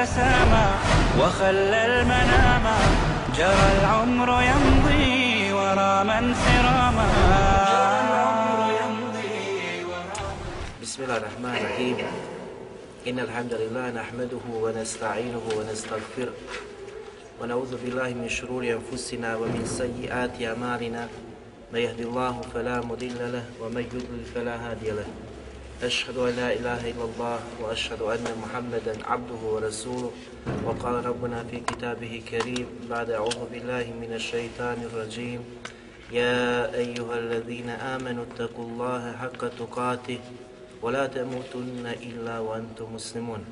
تسامى وخلى المنام. جرى العمر يمضي ورا من سراما. بسم الله الرحمن الرحيم. إن الحمد لله نحمده ونستعينه ونستغفره. ونعوذ بالله من شرور أنفسنا ومن سيئات أعمالنا. من يهدي الله فلا مضل له ومن يضلل فلا هادي له. أشهد أن لا إله إلا الله وأشهد أن محمدا عبده ورسوله وقال ربنا في كتابه كريم بعد أعوذ بالله من الشيطان الرجيم يا أيها الذين آمنوا اتقوا الله حق تقاته ولا تموتن إلا وأنتم مسلمون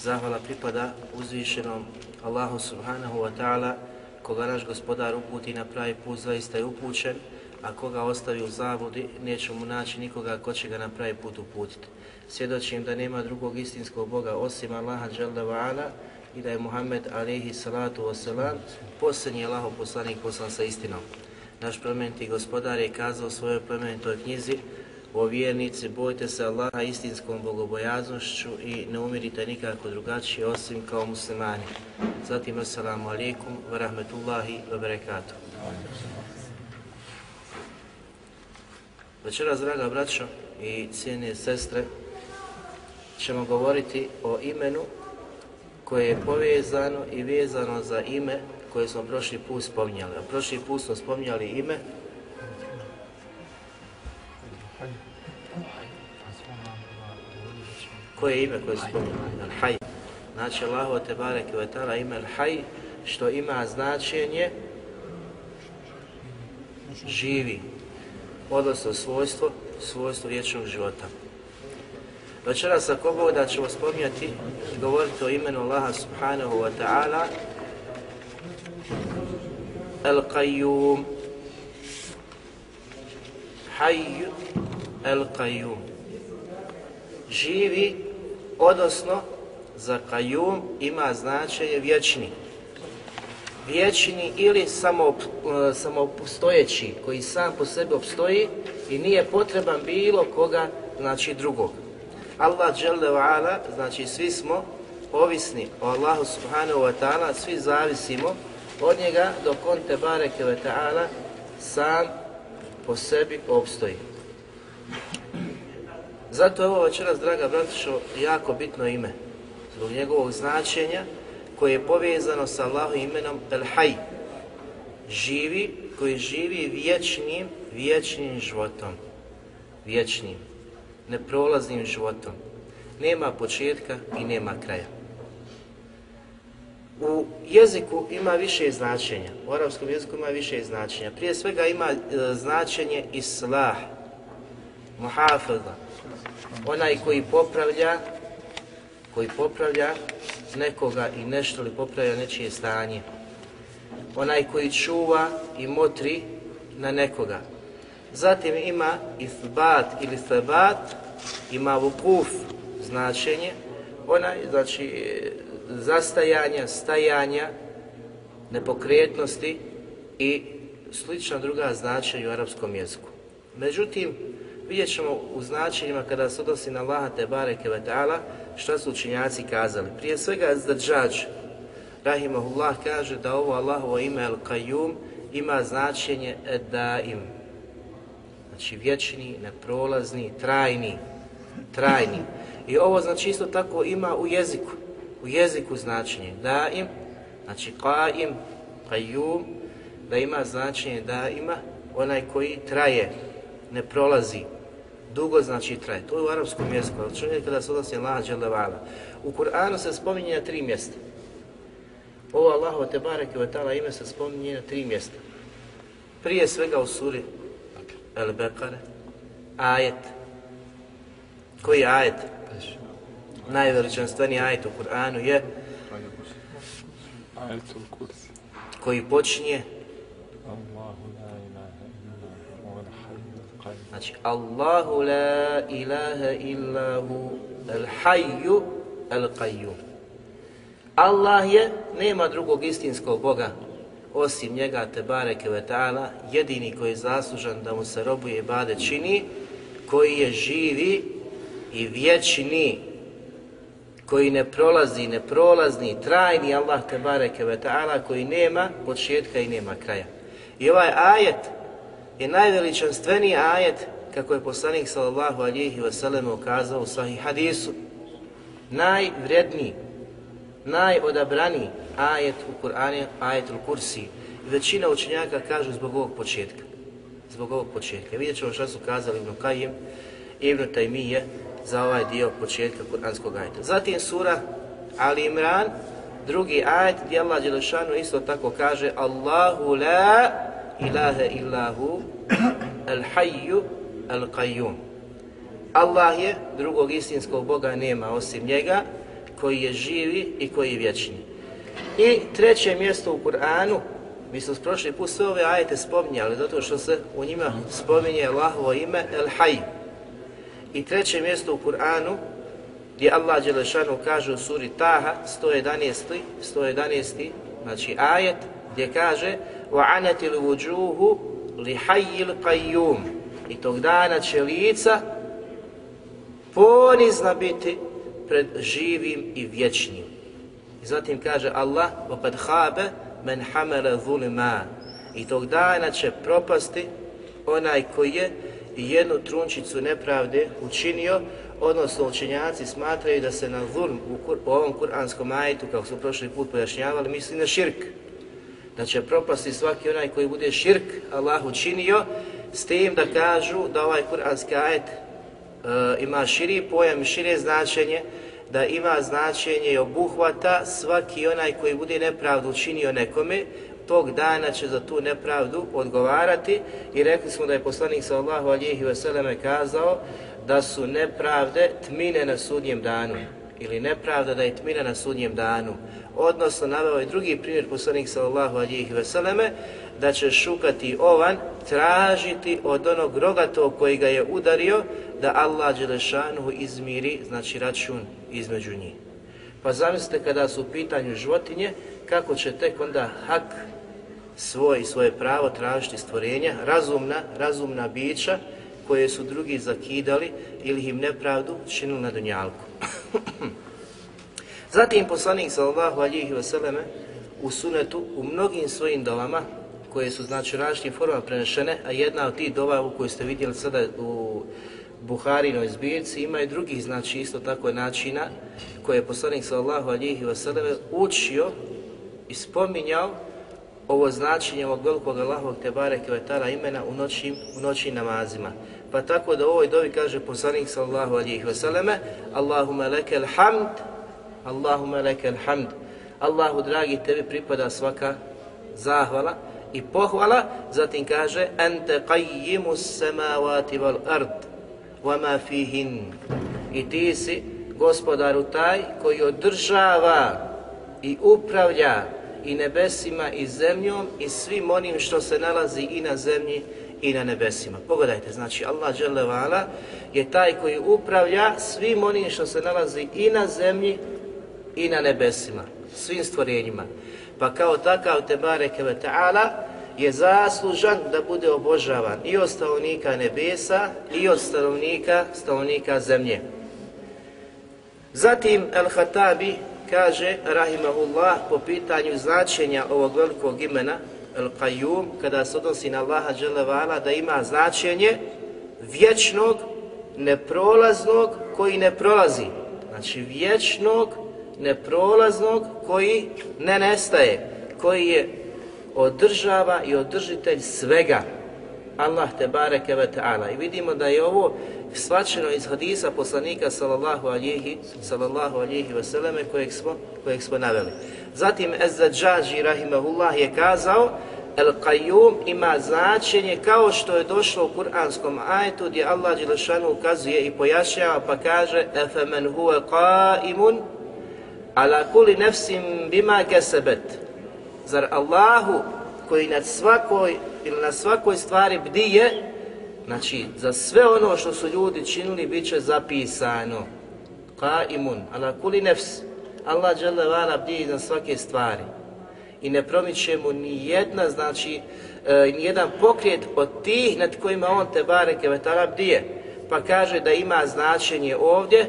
Zahvala pripada uzvišenom Allahu subhanahu wa ta'ala, koga naš gospodar uputi na pravi put, zaista je upućen, a koga ostavi u zavodi, neće mu naći nikoga ko će ga na pravi put uputiti. Svjedočim da nema drugog istinskog Boga osim Allaha Jalla wa i da je Muhammed alaihi salatu wasalam posljednji Allahov poslanik poslan sa istinom. Naš plemeniti gospodar je kazao u svojoj plemenitoj knjizi O vjernici, bojte se Allaha istinskom bogobojaznošću i ne umirite nikako drugačije osim kao muslimani. Zatim, assalamu alaikum wa rahmetullahi wa barakatuh. Večeras, draga braćo i cijene sestre, ćemo govoriti o imenu koje je povezano i vezano za ime koje smo prošli put spominjali. A prošli put smo spominjali ime Koje je ime koje spominjamo? Al-Hay. Znači Allahu te bareke ve taala ime Al-Hay što ima značenje živi, odnosno svojstvo, svojstvo vječnog života. Večeras ako Bog da ćemo spominjati i govoriti o imenu Allaha subhanahu wa ta'ala Al-Qayyum Hayy Al-Qayyum Živi odnosno za Qayyum ima značenje vječni. Vječni ili samo, e, samopostojeći, koji sam po sebi obstoji i nije potreban bilo koga, znači drugog. Allah dželle ala, znači svi smo ovisni o Allahu subhanahu wa ta'ala, svi zavisimo od njega dok on te bareke wa ta'ala sam po sebi obstoji. Zato je ovo večeras, draga bratišo, jako bitno ime. Zbog njegovog značenja koje je povezano sa Allahom imenom El Hay. Živi, koji živi vječnim, vječnim životom. Vječnim, neprolaznim životom. Nema početka i nema kraja. U jeziku ima više značenja. U arapskom jeziku ima više značenja. Prije svega ima e, značenje islah, muhafada, onaj koji popravlja koji popravlja nekoga i nešto li popravlja nečije stanje. Onaj koji čuva i motri na nekoga. Zatim ima isbat ili sabat, ima vukuf značenje, onaj, znači, zastajanja, stajanja, nepokretnosti i slična druga značenja u arapskom jeziku. Međutim, vidjet ćemo u značenjima kada se odnosi na Allaha te bareke ve ta'ala šta su učinjaci kazali. Prije svega Zdrđađ, rahimahullah, kaže da ovo Allahovo ime El Qayyum ima značenje Edaim. Znači vječni, neprolazni, trajni, trajni. I ovo znači isto tako ima u jeziku, u jeziku značenje Daim, znači Qaim, Qayyum, da ima značenje da ima onaj koji traje, ne prolazi, dugo znači traje. To je u arapskom jeziku, ali čovjek kada se odnosi Allah dželevala. U Kur'anu se spominje na tri mjesta. Ovo Allahu te bareke ve taala ime se spominje na tri mjesta. Prije svega u suri El Bekare, ajet. Koji je ajet? Najveličanstveniji ajet u Kur'anu je koji počinje Allahu la ilaha illa huwa al-hayyul qayyum. Znači, Allahu la ilaha illa hu al hayyu al qayyum. Allah je, nema drugog istinskog Boga osim njega te bareke ve ta'ala, jedini koji je zaslužan da mu se robuje i bade čini, koji je živi i vječni, koji ne prolazi, ne prolazni, trajni Allah te bareke ve ta'ala, koji nema početka i nema kraja. I ovaj ajet je najveličanstveniji ajet kako je poslanik sallallahu alihi wasallam ukazao u sahih hadisu. Najvredniji, najodabraniji ajet u Kur'anu, ajetul kursi. I većina učenjaka kažu zbog ovog početka. Zbog ovog početka. Vidjet ćemo šta su kazali Ibn Kajim i Ibn Taymiye za ovaj dio početka Kur'anskog ajeta. Zatim sura Ali Imran, drugi ajet gdje Allah Đelešanu isto tako kaže Allahu la ilaha illahu al hayyu al qayyum. Allah je, drugog istinskog Boga nema osim njega, koji je živi i koji je vječni. I treće mjesto u Kur'anu, mi smo prošli put sve ove ajete spominjali, zato što se u njima spominje Allahovo ime El Hayy. I treće mjesto u Kur'anu, gdje Allah Đelešanu kaže u suri Taha, 111. 111. znači ajet, gdje kaže وَعَنَتِ الْوُجُوهُ لِحَيِّ الْقَيُّمُ I tog dana će lica ponizna biti pred živim i vječnim. I zatim kaže Allah وَقَدْ خَابَ مَنْ حَمَلَ ظُلِمًا I tog dana će propasti onaj koji je jednu trunčicu nepravde učinio, odnosno učenjaci smatraju da se na zulm u, kur, u ovom kuranskom ajetu, kako su prošli put pojašnjavali, misli na širk. Da će propasti svaki onaj koji bude širk Allahu učinio, s tim da kažu da ovaj kuranski ajet e, ima širi pojam, šire značenje, da ima značenje i obuhvata svaki onaj koji bude nepravdu učinio nekome, tog dana će za tu nepravdu odgovarati i rekli smo da je poslanik sallallahu alihi wasallam kazao da su nepravde tmine na sudnjem danu ili nepravda da je tmina na sudnjem danu. Odnosno, naveo je drugi primjer poslanik sallallahu alihi veseleme, da će šukati ovan, tražiti od onog rogatog koji ga je udario da Allah Đelešanuhu izmiri, znači račun između njih. Pa zamislite kada su u pitanju životinje, kako će tek onda hak svoj svoje pravo tražiti stvorenja, razumna, razumna bića koje su drugi zakidali ili im nepravdu činili na dunjalku. Zatim poslanik sallallahu alihi vseleme u sunetu u mnogim svojim dovama koje su znači različitim formama prenešene, a jedna od tih dova u kojoj ste vidjeli sada u Buharinoj zbirci ima i drugih znači isto tako načina koje je poslanik sallallahu alihi vseleme učio i spominjao ovo značenje ovog velikog Allahovog Tebare Kvetara imena u noćim, u noćim namazima. Pa tako da u ovoj dovi kaže poslanik sallallahu alihi vseleme Allahuma leke hamd, Allahuma leke hamd. Allahu dragi tebi pripada svaka zahvala i pohvala, zatim kaže Ente qayyimu samavati val ard wa ma fihin. I ti si gospodaru taj koji održava i upravlja i nebesima i zemljom i svim onim što se nalazi i na zemlji i na nebesima. Pogledajte, znači Allah dželevala je taj koji upravlja svim onim što se nalazi i na zemlji i na nebesima, svim stvorenjima. Pa kao takav te bareke ve ta'ala je zaslužan da bude obožavan i od stanovnika nebesa i od stanovnika, stanovnika zemlje. Zatim Al-Hatabi kaže, rahimahullah, po pitanju značenja ovog velikog imena, Al-Qayyum, kada se odnosi na Allaha Đelevala, da ima značenje vječnog, neprolaznog, koji ne prolazi. Znači vječnog, neprolaznog, koji ne nestaje, koji je održava i održitelj svega. Allah te bareke ve ta'ala. I vidimo da je ovo svačeno iz hadisa poslanika sallallahu alihi, sallallahu alihi wasallam kojeg smo, kojeg smo naveli. Zatim Ezzadžaži rahimahullah je kazao El Qayyum ima značenje kao što je došlo u kuranskom ajetu gdje Allah Đelešanu ukazuje i pojašnjava pa kaže Efemen huve qaimun ala kuli nefsim bima kesebet. Zar Allahu koji nad svakoj ili na svakoj stvari bdije, znači za sve ono što su ljudi činili bit će zapisano. Qaimun ala kuli nefs. Allah dželle vala bdi iznad svake stvari i ne promiče mu ni jedna, znači, e, ni jedan pokret od tih nad kojima on te bareke vetara bdije. Pa kaže da ima značenje ovdje,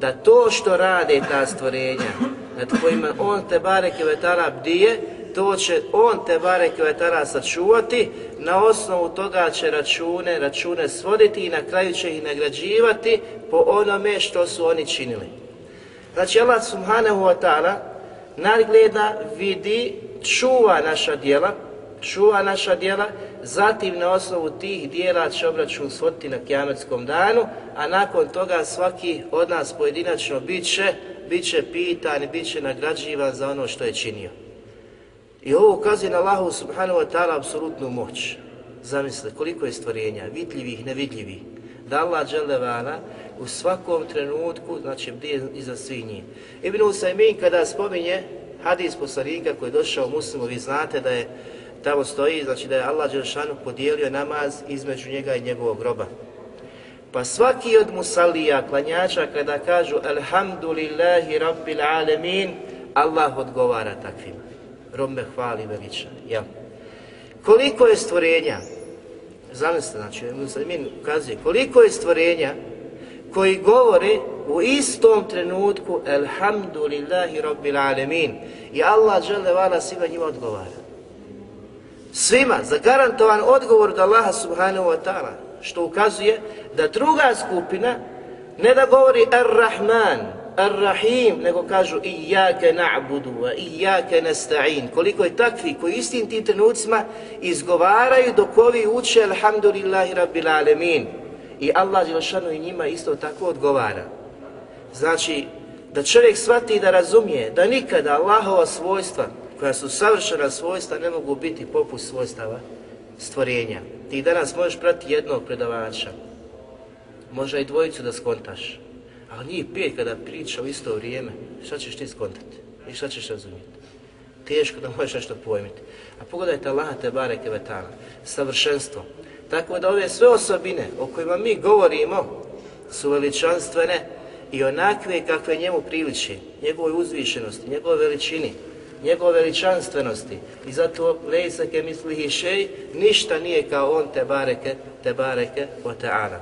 da to što rade ta stvorenja, nad kojima on te bareke vetara bdije, to će on te bareke vetara sačuvati, na osnovu toga će račune, račune svoditi i na kraju će ih nagrađivati po onome što su oni činili. Znači Allah subhanahu wa ta'ala nadgleda, vidi čuva naša dijela, čuva naša dijela, zatim na osnovu tih dijela će obračun svoditi na kjametskom danu, a nakon toga svaki od nas pojedinačno bit će, bit će pitan i bit će nagrađivan za ono što je činio. I ovo ukazuje na Allahu subhanahu wa ta'ala apsolutnu moć. Zamisli koliko je stvorenja, vidljivih, nevidljivih. Da Allah dželevala u svakom trenutku, znači bdije iza svih njih. Ibn Usaymin kada spominje hadis poslanika koji je došao muslimu, vi znate da je tamo stoji, znači da je Allah Đelšanu podijelio namaz između njega i njegovog groba. Pa svaki od musalija, klanjača, kada kažu Alhamdulillahi Rabbil Alemin, Allah odgovara takvim. Rob me hvali veliča. Ja. Koliko je stvorenja, zamislite, znači, muslimin ukazuje, koliko je stvorenja koji govore u istom trenutku Elhamdulillahi Rabbil Alemin i Allah žele vala svima njima odgovara. Svima, zagarantovan odgovor od Allaha subhanahu wa ta'ala, što ukazuje da druga skupina ne da govori Ar-Rahman, Ar-Rahim, nego kažu Iyake na'budu wa Iyake nasta'in. Koliko je takvi koji istim tim trenucima izgovaraju dok ovi uče Alhamdulillahi Rabbil Alemin. I Allah Đelšanu i njima isto tako odgovara. Znači, da čovjek shvati da razumije da nikada Allahova svojstva, koja su savršena svojstva, ne mogu biti poput svojstava stvorenja. Ti danas možeš prati jednog predavača, možda i dvojicu da skontaš, ali njih pet kada priča u isto vrijeme, šta ćeš ti skontati i šta ćeš razumjeti? Teško da možeš nešto pojmiti. A pogledajte Allaha te bareke vetala, savršenstvo. Tako da ove sve osobine o kojima mi govorimo su veličanstvene, i onakve kakve njemu priliči, njegovoj uzvišenosti, njegovoj veličini, njegove veličanstvenosti. I zato lejsake misli i šej, ništa nije kao on te bareke, te bareke o teana.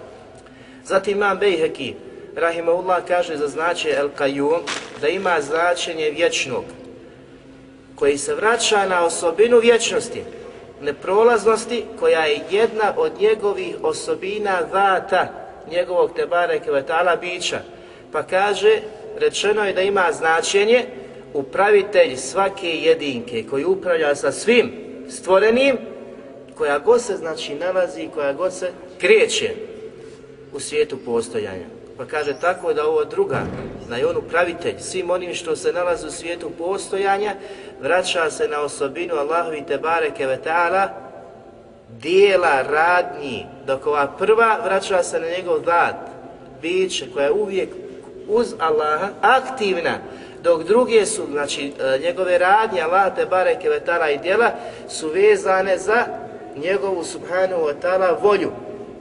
Zatim imam Bejheki, Rahimahullah kaže za značenje El Kajum, da ima značenje vječnog, koji se vraća na osobinu vječnosti, neprolaznosti, koja je jedna od njegovih osobina vata, njegovog te bareke bića, Pa kaže, rečeno je da ima značenje upravitelj svake jedinke koji upravlja sa svim stvorenim, koja god se znači nalazi, koja god se kreće u svijetu postojanja. Pa kaže tako da ovo druga, da je on upravitelj svim onim što se nalazi u svijetu postojanja, vraća se na osobinu Allahovi Tebare Kevetala, dijela radnji, dok ova prva vraća se na njegov dat, biće koja je uvijek uz Allaha aktivna, dok druge su, znači e, njegove radnje, Allah te bareke vetala i djela, su vezane za njegovu subhanahu wa ta'ala volju.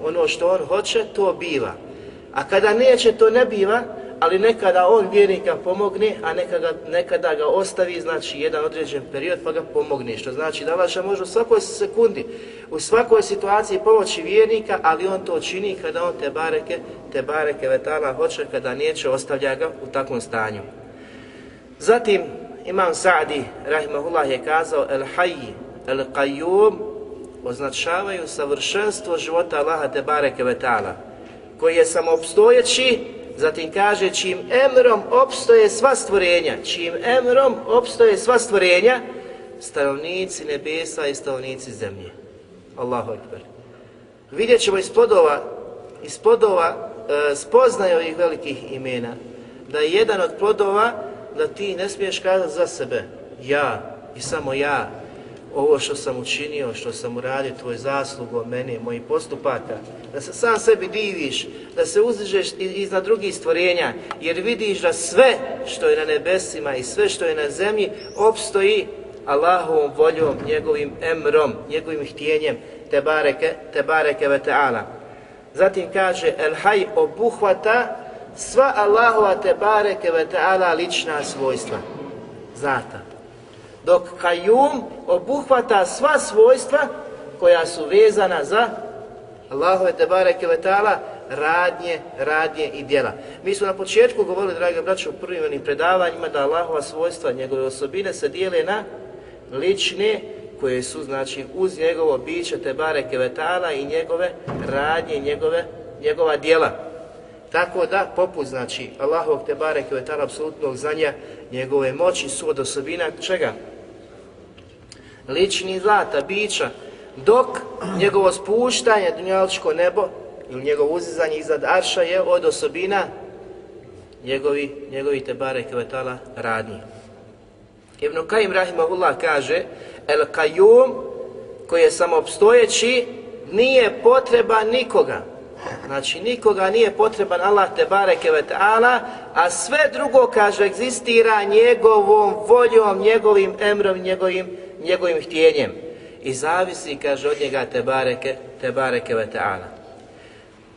Ono što on hoće, to biva. A kada neće, to ne biva, ali nekada on vjernika pomogne, a nekada, nekada ga ostavi, znači jedan određen period, pa ga pomogne. Što znači da vaša može u svakoj sekundi, u svakoj situaciji pomoći vjernika, ali on to čini kada on te bareke, te bareke vetala hoće, kada neće, ostavlja ga u takvom stanju. Zatim, Imam Sa'di, rahimahullah, je kazao, El hayy, el qayyum, označavaju savršenstvo života Allaha te bareke vetala, koji je samoopstojeći, Zatim kaže, čim emrom opstoje sva stvorenja, čim emrom opstoje sva stvorenja, stanovnici nebesa i stanovnici zemlje. Allahu akbar. Vidjet ćemo iz plodova, iz plodova e, spoznaju ovih velikih imena, da je jedan od plodova da ti ne smiješ kazati za sebe, ja i samo ja, ovo što sam učinio, što sam uradio, tvoj zaslugom mene, mojih postupaka, da se sam sebi diviš, da se uzdižeš iznad drugih stvorenja, jer vidiš da sve što je na nebesima i sve što je na zemlji opstoji Allahovom voljom, njegovim emrom, njegovim htjenjem, te bareke, te bareke ve ta'ala. Zatim kaže, el haj obuhvata sva Allahova te bareke ve ta'ala lična svojstva. Zata. Dok kajum obuhvata sva svojstva koja su vezana za Allahove te bareke ve ta'ala radnje, radnje i djela. Mi smo na početku govorili, dragi braće, u prvim onim predavanjima da Allahova svojstva, njegove osobine se dijele na lične koje su znači uz njegovo biće te bareke vetala i njegove radnje, njegove, njegova djela. Tako da, poput znači Allahovog te bareke vetala apsolutnog znanja, njegove moći su od osobina čega? Lični zlata, bića, dok njegovo spuštanje, dunjaličko nebo, ili njegovo uzizanje iznad arša je od osobina njegovi, njegovi tebare kvetala radnji. Ibn Kajim Rahimahullah kaže El Kajum koji je samopstojeći nije potreba nikoga. Znači nikoga nije potreban Allah te bareke ve ta'ala, a sve drugo kaže egzistira njegovom voljom, njegovim emrom, njegovim, njegovim htjenjem. I zavisi, kaže, od njega te bareke, te bareke ve ta'ala.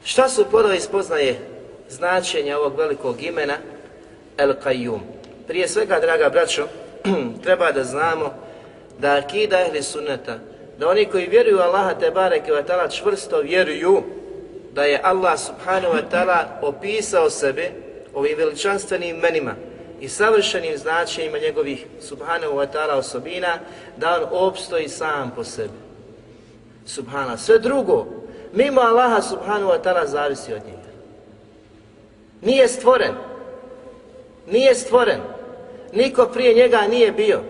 Šta su podovi spoznaje značenja ovog velikog imena El Qayyum? Prije svega, draga braćo, treba da znamo da akida ehli sunneta, da oni koji vjeruju Allaha te bareke ve ta'ala čvrsto vjeruju da je Allah subhanahu wa ta'ala opisao sebe ovim veličanstvenim imenima i savršenim značenjima njegovih subhanahu wa ta'ala osobina, da on opstoji sam po sebi. Subhana. Sve drugo, mimo Allaha subhanahu wa ta'ala zavisi od njega. Nije stvoren. Nije stvoren niko prije njega nije bio.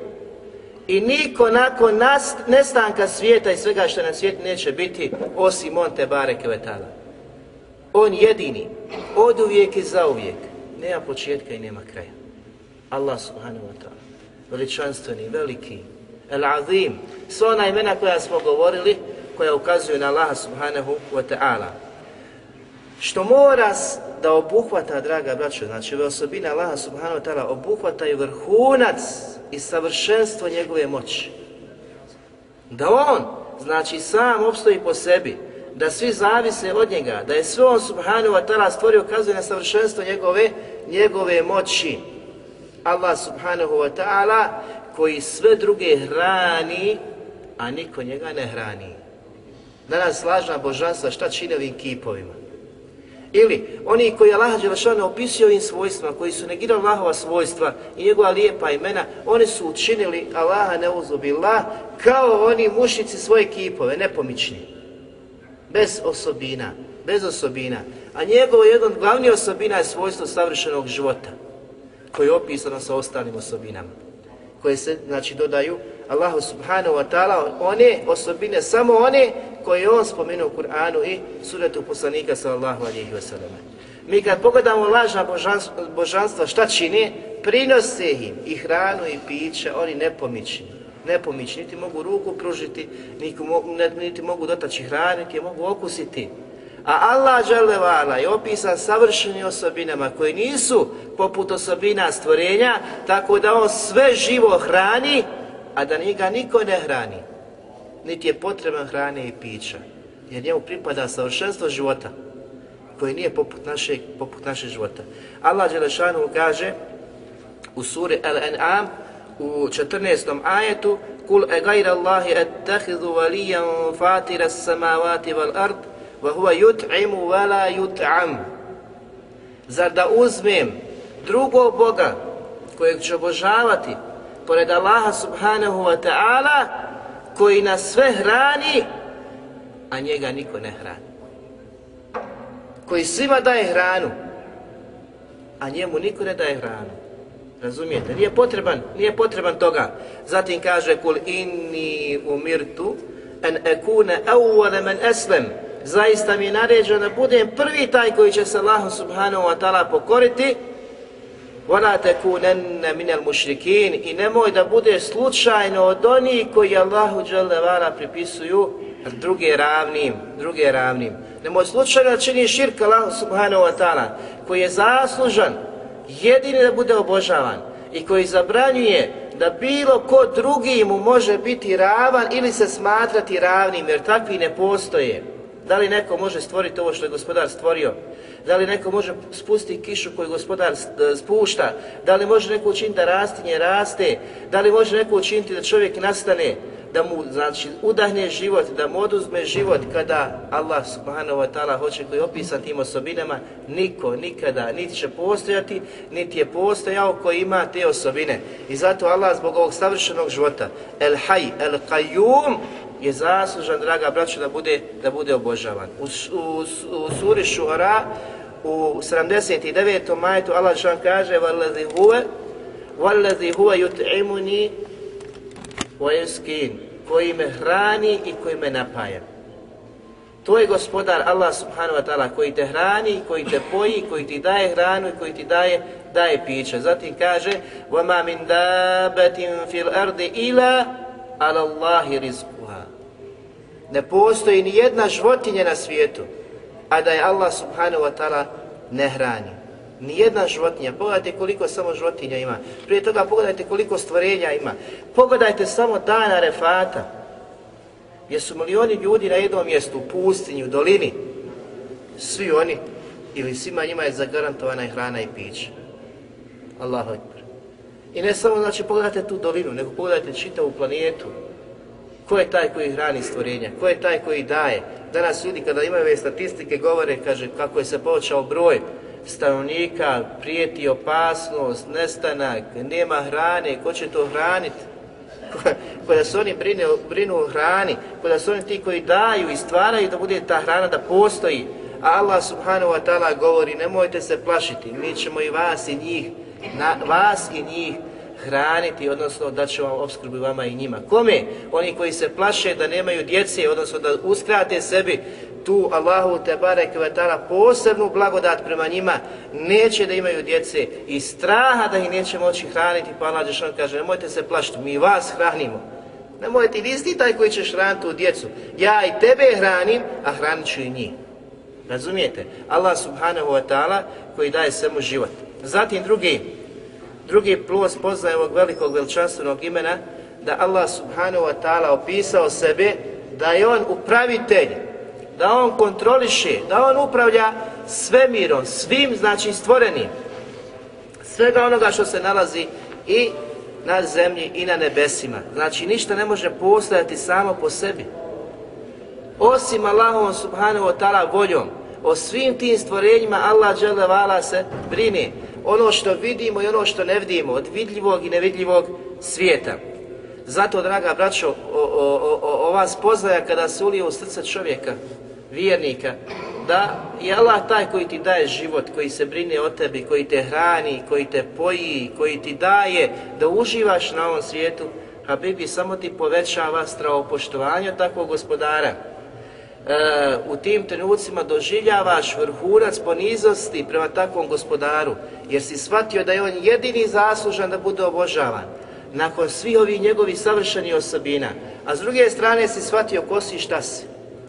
I niko nakon nas, nestanka svijeta i svega što na svijetu neće biti, osim on te bareke vetala. On jedini, od uvijek i za uvijek. Nema početka i nema kraja. Allah subhanahu wa ta'ala. Veličanstveni, veliki, el azim. Sva ona imena koja smo govorili, koja ukazuju na Allah subhanahu wa ta'ala. Što mora da obuhvata, draga braćo, znači ove osobine Allaha subhanahu wa ta'ala obuhvata i vrhunac i savršenstvo njegove moći. Da on, znači sam opstoji po sebi, da svi zavise od njega, da je sve on subhanahu wa ta'ala stvorio, ukazuje na savršenstvo njegove, njegove moći. Allah subhanahu wa ta'ala koji sve druge hrani, a niko njega ne hrani. Danas lažna božanstva šta čine ovim kipovima? Ili oni koji Allah Đelešanu opisio ovim svojstvima, koji su negirali Allahova svojstva i njegova lijepa imena, oni su učinili Allaha neuzubillah kao oni mušnici svoje kipove, nepomični. Bez osobina, bez osobina. A njegovo jedno od glavnijih osobina je svojstvo savršenog života, koje je opisano sa ostalim osobinama, koje se, znači, dodaju Allahu subhanahu wa ta'ala, one osobine, samo one koje je on spomenuo u Kur'anu i suretu poslanika sallallahu alihi wasallam. Mi kad pogledamo lažna božanstva, božanstva šta čini, prinose im i hranu i piće, oni nepomični. Nepomični, niti mogu ruku pružiti, niti mogu, niti mogu dotaći hrane, niti mogu okusiti. A Allah dželevala je opisan savršenim osobinama koje nisu poput osobina stvorenja, tako da on sve živo hrani, a da njega niko ne hrani niti je potreban hrane i pića, jer njemu pripada savršenstvo života, koji nije poput našeg, poput našeg života. Allah Đelešanu kaže u suri Al-An'am u 14. ajetu Kul e gajra Allahi attahidu valijan fatira samavati val ard wa huwa yut'imu wa la yut'am Zar da uzmem drugog Boga kojeg ću obožavati pored Allaha subhanahu wa ta'ala koji nas sve hrani, a njega niko ne hrani. Koji svima daje hranu, a njemu niko ne daje hranu. Razumijete? Nije potreban, nije potreban toga. Zatim kaže kul inni umirtu an akuna awwala man aslam. Zaista mi je naređeno da budem prvi taj koji će se Allahu subhanahu wa ta'ala pokoriti وَلَا تَكُونَنَّ مِنَ الْمُشْرِكِينَ I nemoj da bude slučajno od onih koji Allahu dželevala pripisuju druge ravnim, druge ravnim. Nemoj slučajno da čini širk Allahu subhanahu wa ta'ala koji je zaslužan jedini da bude obožavan i koji zabranjuje da bilo ko drugi mu može biti ravan ili se smatrati ravnim jer takvi ne postoje. Da li neko može stvoriti ovo što je gospodar stvorio? Da li neko može spustiti kišu koju gospodar e, spušta? Da li može neko učiniti da rastinje raste? Da li može neko učiniti da čovjek nastane? Da mu znači, udahne život, da mu oduzme život kada Allah subhanahu wa ta'ala hoće koji je opisan tim osobinama, niko nikada niti će postojati, niti je postojao koji ima te osobine. I zato Allah zbog ovog savršenog života, el haj, el qayyum, je zaslužan, draga braćo, da bude, da bude obožavan. U, u, u suri Šuhara, u 79. majetu, Allah što kaže وَالَّذِي هُوَ وَالَّذِي هُوَ يُتْعِمُنِي وَيُسْكِينَ koji me hrani i koji me napaja. To je gospodar Allah subhanahu wa ta'ala koji te hrani, koji te poji, koji ti daje hranu i koji ti daje daje piće. Zatim kaže وَمَا مِنْ دَابَةٍ فِي الْأَرْضِ إِلَا عَلَى اللَّهِ رِزْقُهَا Ne postoji ni jedna životinja na svijetu, a da je Allah subhanahu wa ta'ala ne hrani. Ni jedna životinja. Pogledajte koliko samo životinja ima. Prije toga pogledajte koliko stvorenja ima. Pogledajte samo dana refata. Gdje su milioni ljudi na jednom mjestu, u pustinji, u dolini. Svi oni, ili svima njima je zagarantovana i hrana i piće. Allahu ekber. I ne samo, znači, pogledajte tu dolinu, nego pogledajte čitavu planetu. Ko je taj koji hrani stvorenja? Ko je taj koji daje? Danas ljudi kada imaju ove statistike govore, kaže, kako je se povećao broj stanovnika, prijeti opasnost, nestanak, nema hrane, ko će to hraniti? Kada se oni brine, brinu o hrani, kada su oni ti koji daju i stvaraju da bude ta hrana da postoji, Allah subhanahu wa ta'ala govori, nemojte se plašiti, mi ćemo i vas i njih, na, vas i njih hraniti, odnosno da će vam obskrbu vama i njima. Kome? Oni koji se plaše da nemaju djece, odnosno da uskrate sebi tu Allahu te barek vetala posebnu blagodat prema njima, neće da imaju djece i straha da ih neće moći hraniti, pa Allah Đešan kaže, nemojte se plašiti, mi vas hranimo. Nemojte, vi sti taj koji ćeš hraniti u djecu. Ja i tebe hranim, a hranit ću i njih. Razumijete? Allah subhanahu wa ta'ala koji daje svemu život. Zatim drugi, drugi plus poznaje ovog velikog veličanstvenog imena, da Allah subhanahu wa ta'ala opisao sebe da je on upravitelj, da on kontroliše, da on upravlja svemirom, svim znači stvorenim, svega onoga što se nalazi i na zemlji i na nebesima. Znači ništa ne može postojati samo po sebi. Osim Allahom subhanahu wa ta'ala voljom, o svim tim stvorenjima Allah dželevala se brine. Ono što vidimo i ono što ne vidimo, od vidljivog i nevidljivog svijeta. Zato, draga braćo, o, o, o, ova spoznaja kada se ulije u srce čovjeka, vjernika, da je Allah taj koji ti daje život, koji se brine o tebi, koji te hrani, koji te poji, koji ti daje da uživaš na ovom svijetu, a Bibi samo ti povećava strao poštovanja takvog gospodara. E, u tim trenucima doživljavaš vrhunac ponizosti prema takvom gospodaru, jer si shvatio da je on jedini zaslužan da bude obožavan nakon svih ovih njegovih savršenih osobina. A s druge strane si shvatio ko si šta si,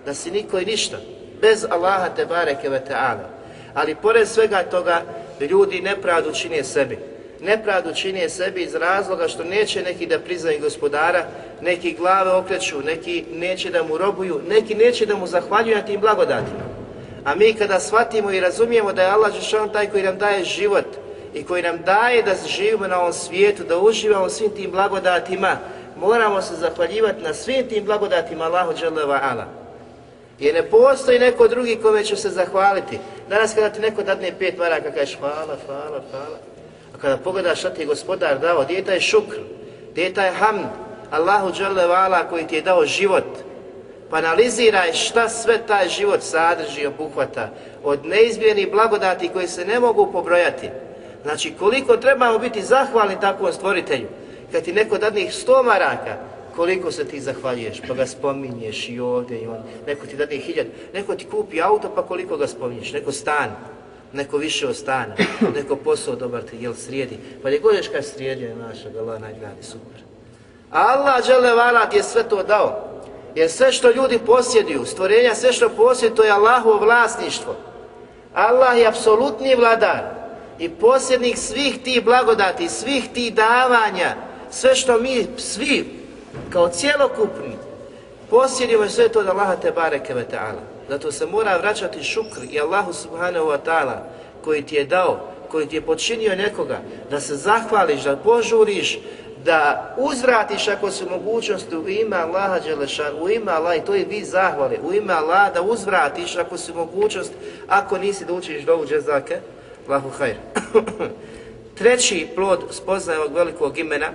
da si niko i ništa, bez Allaha te bareke ve ta'ala. Ali pored svega toga, ljudi nepravdu čine sebi. Nepravdu čine sebi iz razloga što neće neki da priznaju gospodara, neki glave okreću, neki neće da mu robuju, neki neće da mu zahvaljuju na tim blagodatima. A mi kada shvatimo i razumijemo da je Allah Žešan taj koji nam daje život i koji nam daje da živimo na ovom svijetu, da uživamo svim tim blagodatima, moramo se zahvaljivati na svim tim blagodatima Allahu Đaleva Ala. Jer ne postoji neko drugi kome će se zahvaliti. Danas kada ti neko dadne pet maraka, kažeš hvala, hvala, hvala. Kada pogledaš šta ti je gospodar dao, djeta je šukr, djeta je hamd, Allahu Đaleva koji ti je dao život, pa analiziraj šta sve taj život sadrži i obuhvata od neizmjernih blagodati koje se ne mogu pobrojati. Znači koliko trebamo biti zahvalni takvom stvoritelju. Kad ti neko dadne sto maraka, koliko se ti zahvaljuješ, pa ga spominješ i ovdje i on. Neko ti dadne hiljad, neko ti kupi auto, pa koliko ga spominješ, neko stan neko više od stana, neko posao dobar ti jel srijedi. Pa gdje god ješ kad srijedi, je naša, da Allah najgradi, super. Allah dželevala ti je sve to dao. Jer sve što ljudi posjeduju, stvorenja, sve što posjeduju, to je Allahovo vlasništvo. Allah je apsolutni vladar i posjednik svih tih blagodati, svih tih davanja, sve što mi svi, kao cijelokupni, posjedimo sve to od Allaha te bareke ve ta'ala. Zato se mora vraćati šukr i Allahu subhanahu wa ta'ala koji ti je dao, koji ti je počinio nekoga, da se zahvališ, da požuriš, da uzvratiš ako su mogućnosti u ime Allaha Đelešan, u ime Allaha, i to je vid zahvale, u ime Allaha da uzvratiš ako su mogućnost, ako nisi da učiš dovu džezake, Allahu hajr. Treći plod spoznaje ovog velikog imena,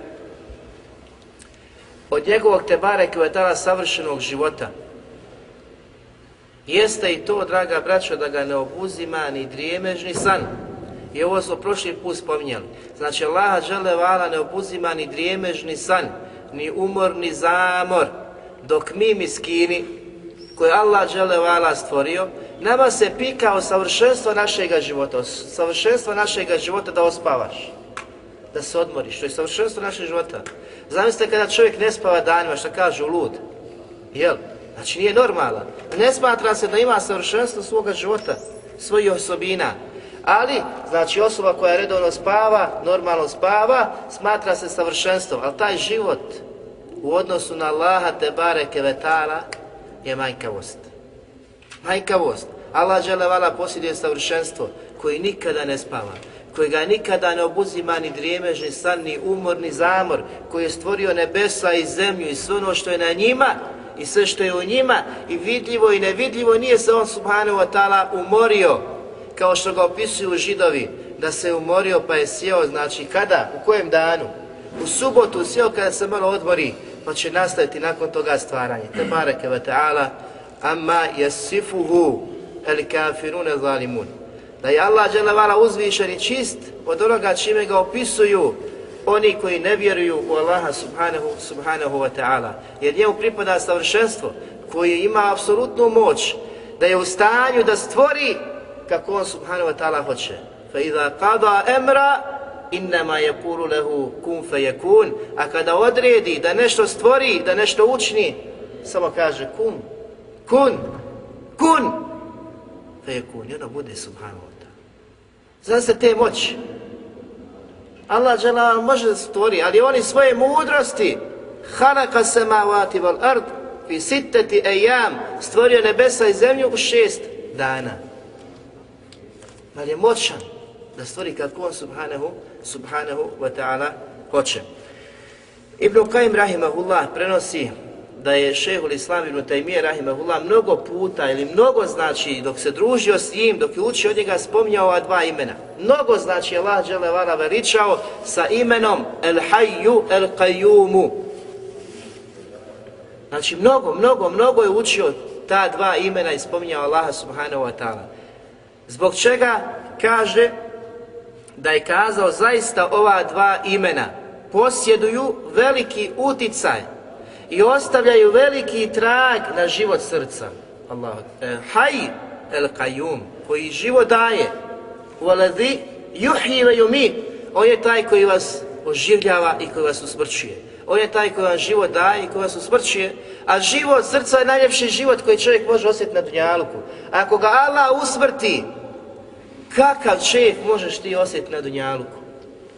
od njegovog tebare koji je savršenog života, jeste i to, draga braćo, da ga ne obuzima ni drijemež, ni san. I ovo smo prošli put spominjali. Znači, Allah žele vala ne obuzima ni drijemež, ni san, ni umor, ni zamor, dok mi miskini, koje Allah žele vala stvorio, nama se pika o savršenstvo našega života, o savršenstvo našega života da ospavaš, da se odmoriš, to je savršenstvo našeg života. Zamislite kada čovjek ne spava danima, što kažu, lud, jel? Znači nije normalan. Ne smatra se da ima savršenstvo svoga života, svojih osobina, Ali, znači osoba koja redovno spava, normalno spava, smatra se savršenstvom, ali taj život u odnosu na Allaha te bareke vetala je majkavost. Majkavost. Allah dželevala posjeduje savršenstvo koji nikada ne spava, koji ga nikada ne obuzima ni drijemež, ni san, ni umor, ni zamor, koji je stvorio nebesa i zemlju i sve ono što je na njima i sve što je u njima i vidljivo i nevidljivo nije se on subhanahu wa ta'ala umorio kao što ga opisuju židovi, da se umorio pa je sjeo, znači kada, u kojem danu? U subotu sjeo kada se malo odmori, pa će nastaviti nakon toga stvaranje. Te bareke wa ta'ala, amma yasifuhu el kafirune zalimun. Da je Allah dželevala uzvišen i čist od onoga čime ga opisuju oni koji ne vjeruju u Allaha subhanahu, subhanahu wa ta'ala. Jer njemu pripada savršenstvo koji ima apsolutnu moć da je u stanju da stvori kako on subhanahu wa ta'ala hoće. Fa iza qada emra innama yaqulu lahu kun fayakun. A kada odredi da nešto stvori, da nešto učini, samo kaže kun. Kun. Kun. Fayakun. I ono bude subhanahu wa ta'ala. Zna se te moći. Allah džela može stvori, ali oni svoje mudrosti. Halaka se mavati wal ard fi sitteti ejam stvorio nebesa i zemlju u šest dana. Ali je moćan da stvori kako on subhanahu, subhanahu wa ta'ala hoće. Ibn Qaim rahimahullah prenosi da je šehul Islam ibn Taymiye rahimahullah mnogo puta ili mnogo znači dok se družio s njim, dok je učio od njega spominjao ova dva imena. Mnogo znači Allah džele vala veličao sa imenom El Hayyu El Qayyumu. Znači mnogo, mnogo, mnogo je učio ta dva imena i spominjao Allaha subhanahu wa ta'ala. Zbog čega kaže da je kazao zaista ova dva imena posjeduju veliki uticaj i ostavljaju veliki trag na život srca. Allah. E, haj el kajum, koji život daje, uvaladi juhi ve yumi, on je taj koji vas oživljava i koji vas usmrćuje. On je taj koji vam život daje i koji vas usmrćuje, a život srca je najljepši život koji čovjek može osjetiti na dunjalku. Ako ga Allah usmrti, kakav čef možeš ti osjetiti na dunjaluku?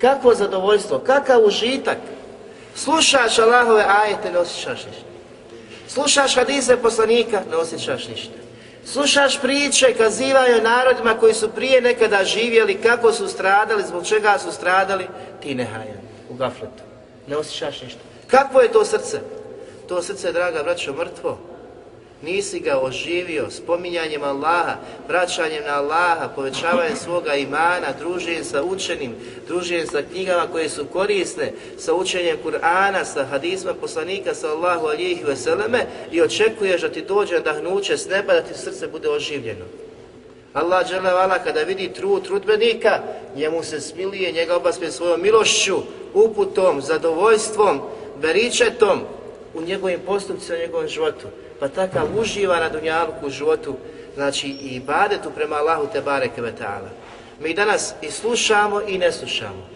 Kakvo zadovoljstvo, kakav užitak? Slušaš Allahove ajete, ne osjećaš ništa. Slušaš hadise poslanika, ne osjećaš ništa. Slušaš priče, kazivaju narodima koji su prije nekada živjeli, kako su stradali, zbog čega su stradali, ti ne hajan, u gafletu. Ne osjećaš ništa. Kakvo je to srce? To srce, draga braćo, mrtvo nisi ga oživio spominjanjem Allaha, vraćanjem na Allaha, povećavanjem svoga imana, druženjem sa učenim, druženjem sa knjigama koje su korisne, sa učenjem Kur'ana, sa hadisma poslanika sa Allahu alijih veseleme i očekuješ da ti dođe dahnuće s neba da ti srce bude oživljeno. Allah dželevala kada vidi trud trudbenika, njemu se smilije, njega obaspe svojom milošću, uputom, zadovoljstvom, veričetom, u njegovim postupcima, u njegovom životu. Pa takav uživa na dunjalku u životu, znači i ibadetu prema Allahu te bareke ve ta'ala. Mi danas i slušamo i ne slušamo.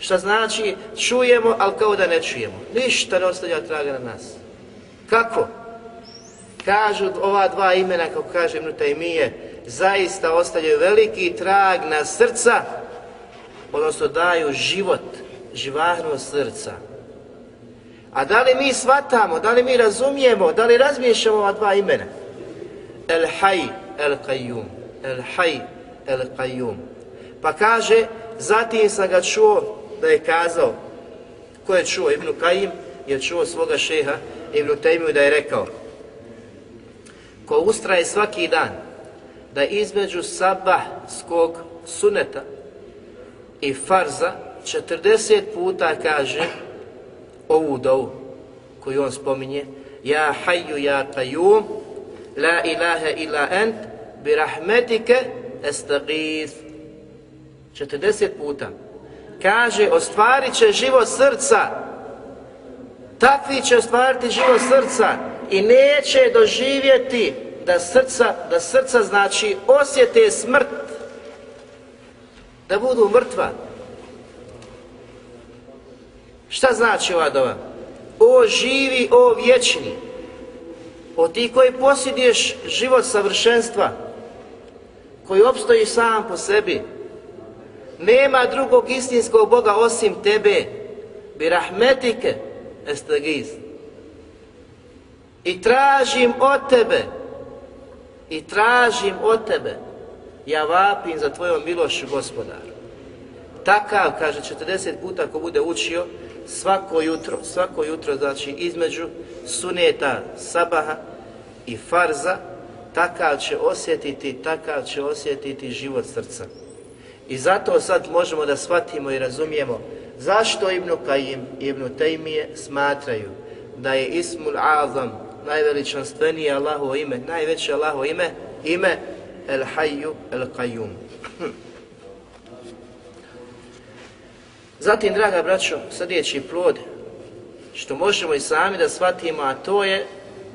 Šta znači čujemo, ali kao da ne čujemo. Ništa ne ostavlja traga na nas. Kako? Kažu ova dva imena, kako kaže Ibn Taymije, zaista ostavljaju veliki trag na srca, odnosno daju život, živahnost srca. A da li mi shvatamo, da li mi razumijemo, da li razmišljamo ova dva imena? El Hay, El Qayyum. El Hay, El Qayyum. Pa kaže, zatim sam ga čuo da je kazao, ko je čuo Ibn Kajim je čuo svoga šeha Ibn Taymiju da je rekao, ko ustraje svaki dan da između sabahskog suneta i farza 40 puta kaže ovu dovu koju on spominje. Ja hayyu ya qayyum la ilaha illa ant bi rahmetike estagif 40 puta. Kaže ostvarit će život srca. Takvi će ostvariti život srca i neće doživjeti da srca, da srca znači osjete smrt, da budu mrtva. Šta znači ova dova? O živi, o vječni, o ti koji posjeduješ život savršenstva, koji opstoji sam po sebi, nema drugog istinskog Boga osim tebe, bi rahmetike estagiz. I tražim od tebe, i tražim od tebe, ja vapim za tvojom milošću, gospodaru. Takav, kaže, 40 puta ko bude učio, svako jutro, svako jutro, znači između suneta, sabaha i farza, takav će osjetiti, takav će osjetiti život srca. I zato sad možemo da shvatimo i razumijemo zašto Ibn Kajim i Ibn Tejmije smatraju da je Ismul Azam najveličanstvenije Allahovo ime, najveće Allahovo ime, ime El Hayyu El Qayyum. Hm. Zatim, draga braćo, sljedeći plod, što možemo i sami da shvatimo, a to je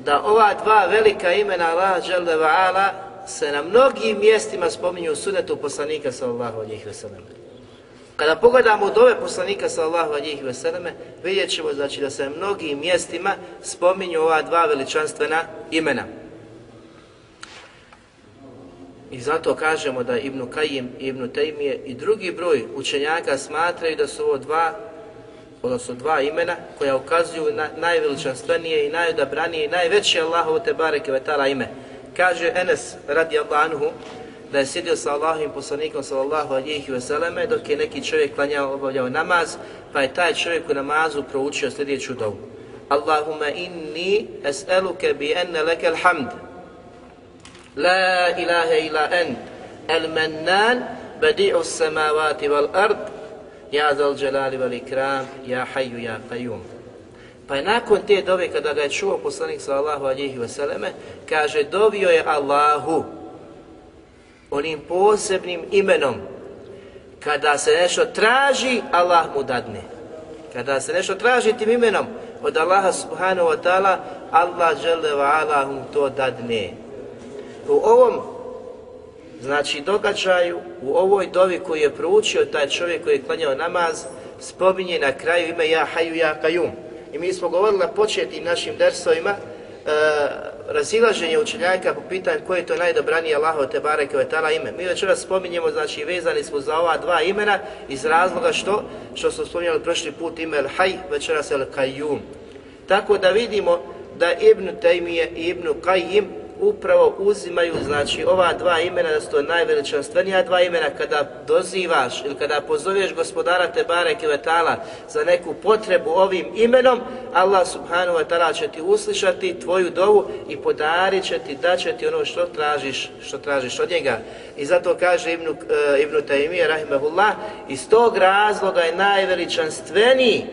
da ova dva velika imena Allah dželle Ala se na mnogim mjestima spominju u sunetu poslanika sallallahu alejhi ve sellem. Kada pogledamo dove ove poslanika sallallahu alejhi ve selleme, vidjet ćemo znači, da se na mnogim mjestima spominju ova dva veličanstvena imena. I zato kažemo da Ibn Kajim i Ibn Tejmije i drugi broj učenjaka smatraju da su ovo dva odnosno dva imena koja ukazuju na najveličanstvenije i najodabranije i najveće Allahovo te bareke vetara ime. Kaže Enes radi Allahu da je sjedio sa Allahovim poslanikom sallallahu alihi veseleme dok je neki čovjek klanjao, obavljao namaz, pa je taj čovjek u namazu proučio sljedeću dovu. Allahumma inni es'eluke bi enne leke alhamd. La ilaha ila ent. El mennan badi'u samavati wal ard. Ja zal dželali wal ikram. Ja hayyu ja qayyum. Pa je nakon te dove kada ga je čuo poslanik sallallahu alihi vseleme, kaže dovio je Allahu onim posebnim imenom kada se nešto traži, Allah mu dadne. Kada se nešto traži tim imenom od Allaha subhanahu wa ta'ala, Allah žele wa ala mu to dadne. U ovom znači događaju, u ovoj dovi koju je proučio taj čovjek koji je klanjao namaz, spominje na kraju ime Ja Haju Ja Kajum. I mi smo govorili na početnim našim dersovima, e, razilaženje učenjaka po pitanju koje je to najdobranije Allaho te bareke ve tala ime. Mi večeras spominjemo znači vezani smo za ova dva imena iz razloga što što smo spominjali prošli put ime El Haj, večeras El Kajum. Tako da vidimo da Ibn Taymije i Ibn Qayyim upravo uzimaju znači ova dva imena da su to najveličanstvenija dva imena kada dozivaš ili kada pozoveš gospodara te bareke za neku potrebu ovim imenom Allah subhanahu wa taala će ti uslišati tvoju dovu i podarit će ti da će ti ono što tražiš što tražiš od njega. I zato kaže Ibn, uh, Ibn Taymije rahimahullah iz tog razloga je najveličanstveniji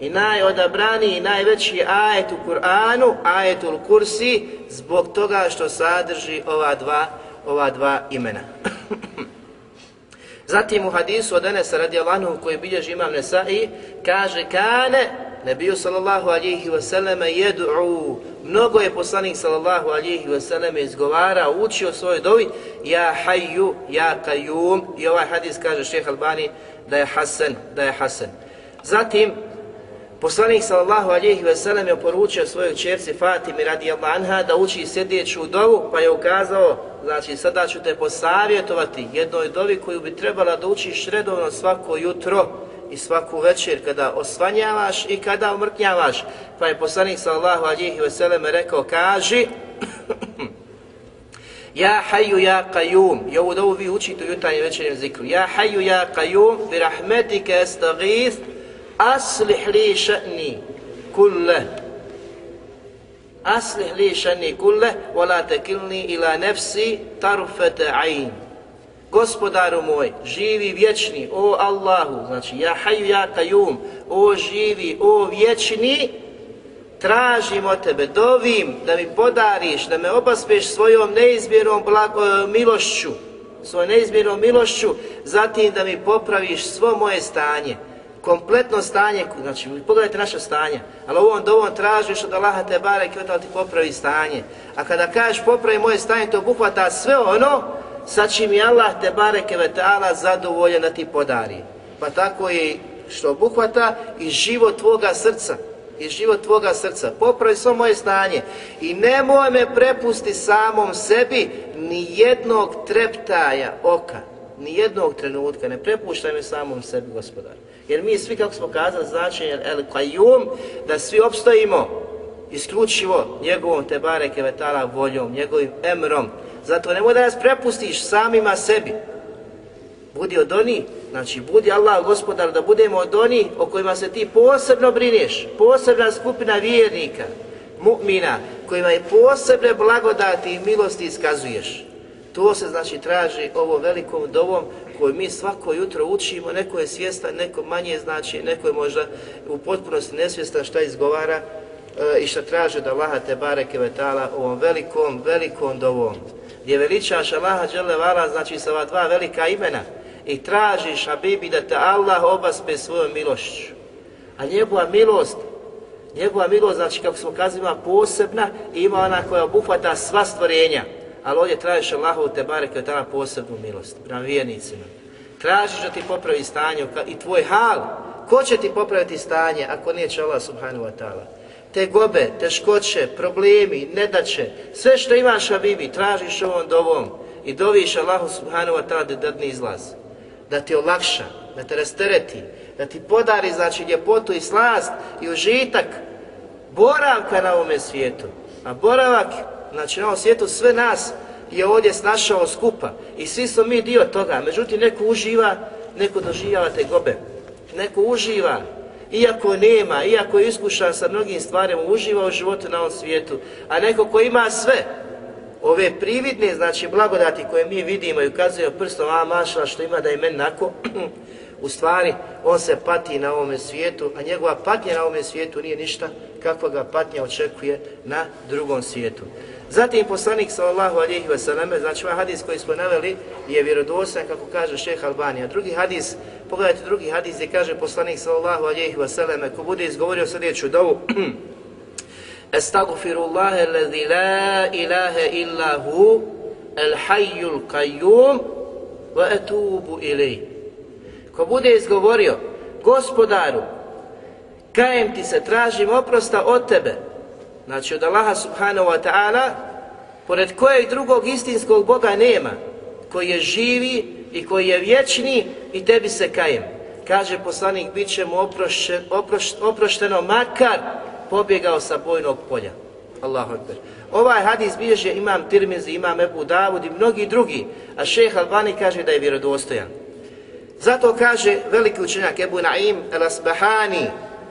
i najodabraniji i najveći ajet u Kur'anu, ajetul kursi, zbog toga što sadrži ova dva, ova dva imena. Zatim u hadisu od Enesa radijalanu koji bilježi imam Nesai, kaže kane Nebiju sallallahu alihi wasallam jedu'u, mnogo je poslanik sallallahu alihi wasallam izgovara, učio svoj dovi, ja hayyu, ja qayyum, i ovaj hadis kaže šeheh Albani da je Hasan, da je Hasan. Zatim, Poslanik sallallahu alejhi ve sellem je poručio svojoj ćerci Fatimi radijallahu anha da uči sjedeću dovu, pa je ukazao, znači sada ću te posavjetovati jednoj dovi koju bi trebala da učiš redovno svako jutro i svaku večer kada osvanjavaš i kada umrknjavaš. Pa je poslanik sallallahu alejhi ve sellem rekao: "Kaži Ja hayyu ja qayyum, i ovu dovu vi učite u jutarnjem večernjem zikru. Ja hayyu ja qayyum, bi rahmetike estagith, aslih li še'ni kulle. Aslih li še'ni kulle wala tekilni ila nefsi tarfete ayn. Gospodaru moj, živi vječni, o Allahu, znači ja haju ja kajum, o živi, o vječni, tražim od tebe, dovim da mi podariš, da me obaspeš svojom neizmjernom blago, e, milošću, svojom neizmjernom milošću, zatim da mi popraviš svo moje stanje kompletno stanje, znači pogledajte naše stanje, ali ovom dovom tražiš od Allaha te barek i ti popravi stanje. A kada kažeš popravi moje stanje, to obuhvata sve ono sa čim je Allah te bareke ve ta'ala zadovoljen da ti podari. Pa tako i što obuhvata i život tvoga srca, i život tvoga srca. Popravi svo moje stanje i nemoj me prepusti samom sebi ni jednog treptaja oka, ni jednog trenutka, ne prepuštaj me samom sebi, gospodaru. Jer mi svi, kako smo kazali, značenje El Qayyum, da svi opstojimo isključivo njegovom te bareke vetala voljom, njegovim emrom. Zato nemoj da nas prepustiš samima sebi. Budi od oni, znači budi Allah gospodar, da budemo od oni o kojima se ti posebno brineš, posebna skupina vjernika, mu'mina, kojima je posebne blagodati i milosti iskazuješ. To se znači traži ovo velikom dovom koju mi svako jutro učimo, neko je svjestan, neko manje znači, neko je možda u potpunosti nesvjestan šta izgovara e, i šta traži da Allaha te bareke vetala ovom velikom, velikom dovom. Gdje veličaš Allaha džele vala, znači sa ova dva velika imena i tražiš, Habibi, da te Allah obaspe svojom milošću. A njegova milost, njegova milost, znači kako smo kazali, ima posebna i ima ona koja obuhvata sva stvorenja ali ovdje tražiš Allahu te bareke tamo posebnu milost prema vjernicima. Tražiš da ti popravi stanje i tvoj hal. Ko će ti popraviti stanje ako nije će Allah subhanahu wa ta'ala? Te gobe, teškoće, problemi, nedaće, sve što imaš a bibi, tražiš ovom dovom i doviš Allahu subhanahu wa ta'ala da dadne izlaz. Da ti olakša, da te rastereti, da ti podari znači ljepotu i slast i užitak boravka na ovome svijetu. A boravak znači na ovom svijetu sve nas je ovdje snašao skupa i svi smo mi dio toga, međutim neko uživa, neko doživljava te gobe, neko uživa, iako nema, iako je iskušan sa mnogim stvarima, uživa u životu na ovom svijetu, a neko ko ima sve, ove prividne, znači blagodati koje mi vidimo i ukazuje prstom, a mašala što ima da je meni nako, u stvari on se pati na ovome svijetu, a njegova patnja na ovome svijetu nije ništa kakva ga patnja očekuje na drugom svijetu. Zatim poslanik sallallahu alejhi ve selleme, znači ovaj hadis koji smo naveli je vjerodostojan kako kaže Šejh Albanija. Drugi hadis, pogledajte drugi hadis gdje kaže poslanik sallallahu alejhi ve selleme ko bude izgovorio sljedeću dovu Estagfirullah alladhi la ilaha illa hu al-hayyul qayyum wa atubu ilayh. Ko bude izgovorio gospodaru kajem ti se tražim oprosta od tebe znači od Allaha subhanahu wa ta'ala, pored kojeg drugog istinskog Boga nema, koji je živi i koji je vječni i tebi se kajem. Kaže poslanik, bit će mu oprošten, oproš, oprošteno makar pobjegao sa bojnog polja. Allahu akbar. Ovaj hadis bilježe imam Tirmizi, imam Ebu Davud i mnogi drugi, a šeheh Albani kaže da je vjerodostojan. Zato kaže veliki učenjak Ebu Naim el-Asbahani,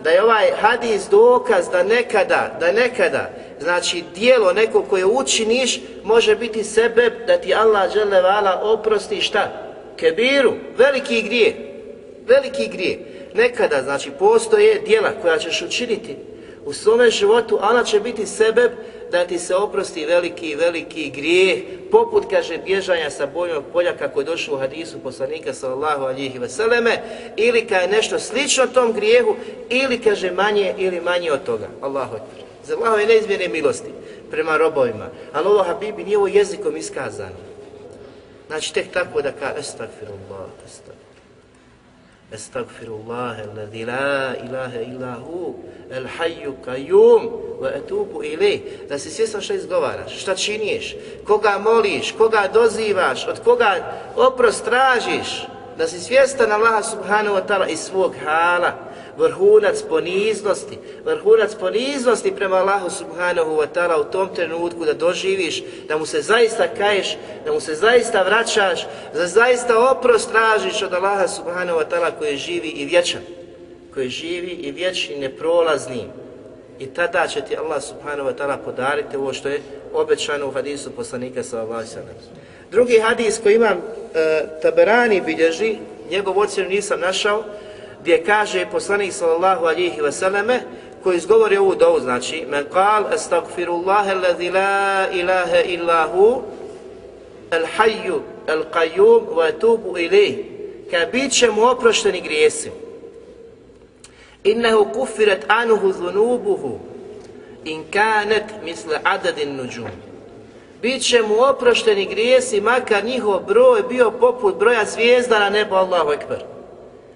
da je ovaj hadis dokaz da nekada, da nekada, znači dijelo neko koje učiniš može biti sebe da ti Allah žele vala oprosti šta? Kebiru, veliki grije, veliki grije. Nekada, znači, postoje dijela koja ćeš učiniti u svome životu, ona će biti sebe da ti se oprosti veliki, veliki grijeh, poput, kaže, bježanja sa bojnog polja, kako je došlo u hadisu poslanika, sallallahu alihi veseleme, ili kad je nešto slično tom grijehu, ili, kaže, manje ili manje od toga. Allahu akbar. Za Allahove neizmjene milosti prema robovima. Ali ovo, Habibi, nije ovo jezikom iskazano. Znači, tek tako da kaže, estagfirullah, estagfirullah. Estagfirullah, الله الذي لا illa hu, هو الحي qayyum, wa etubu. Da si svjestan šta izgovaraš, šta činiš, koga moliš, koga dozivaš, od koga oprost tražiš, da si svjestan Allaha subhanahu wa ta'ala i svog hala, vrhunac poniznosti, vrhunac poniznosti prema Allahu subhanahu wa ta'ala u tom trenutku da doživiš, da mu se zaista kaješ, da mu se zaista vraćaš, da zaista oprost tražiš od Allaha subhanahu wa ta'ala koji je živi i vječan, koji je živi i vječni, neprolazni. I tada će ti Allah subhanahu wa ta'ala podariti ovo što je obećano u hadisu poslanika sallallahu alaihi sallam. Drugi hadis koji imam e, Taberani bilježi, njegov ocjenu nisam našao, gdje kaže poslanik sallallahu alihi wasallame, koji izgovori ovu dovu, znači, men kal astagfirullaha alladhi la ilaha illa hu, al hayyu al qayyum wa atubu ilayh. Ka bit će mu oprošteni grijesi. Innahu kufirat anhu dhunubuhu in kanat misle adadin nuđum. Bit će mu oprošteni grijesi makar njihov broj bio poput broja zvijezda na nebo Allahu Ekber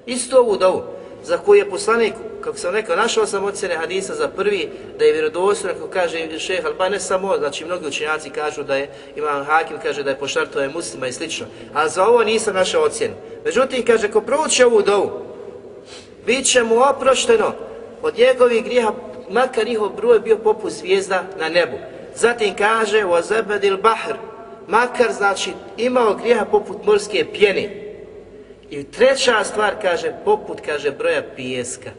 isto ovu dovu za koju je poslanik, kako sam rekao, našao sam ocjene hadisa za prvi, da je vjerodostojno, kako kaže šeha, ali ne samo, znači mnogi učenjaci kažu da je, imam hakim, kaže da je poštarto je muslima i slično, a za ovo nisam našao ocjenu. Međutim, kaže, ko prouči ovu dovu, bit će mu oprošteno od njegovih grijeha, makar njihov broj bio poput zvijezda na nebu. Zatim kaže, o zebedil bahr, makar, znači, imao grijeha poput morske pjene, I treća stvar kaže, poput, kaže, broja pijeska,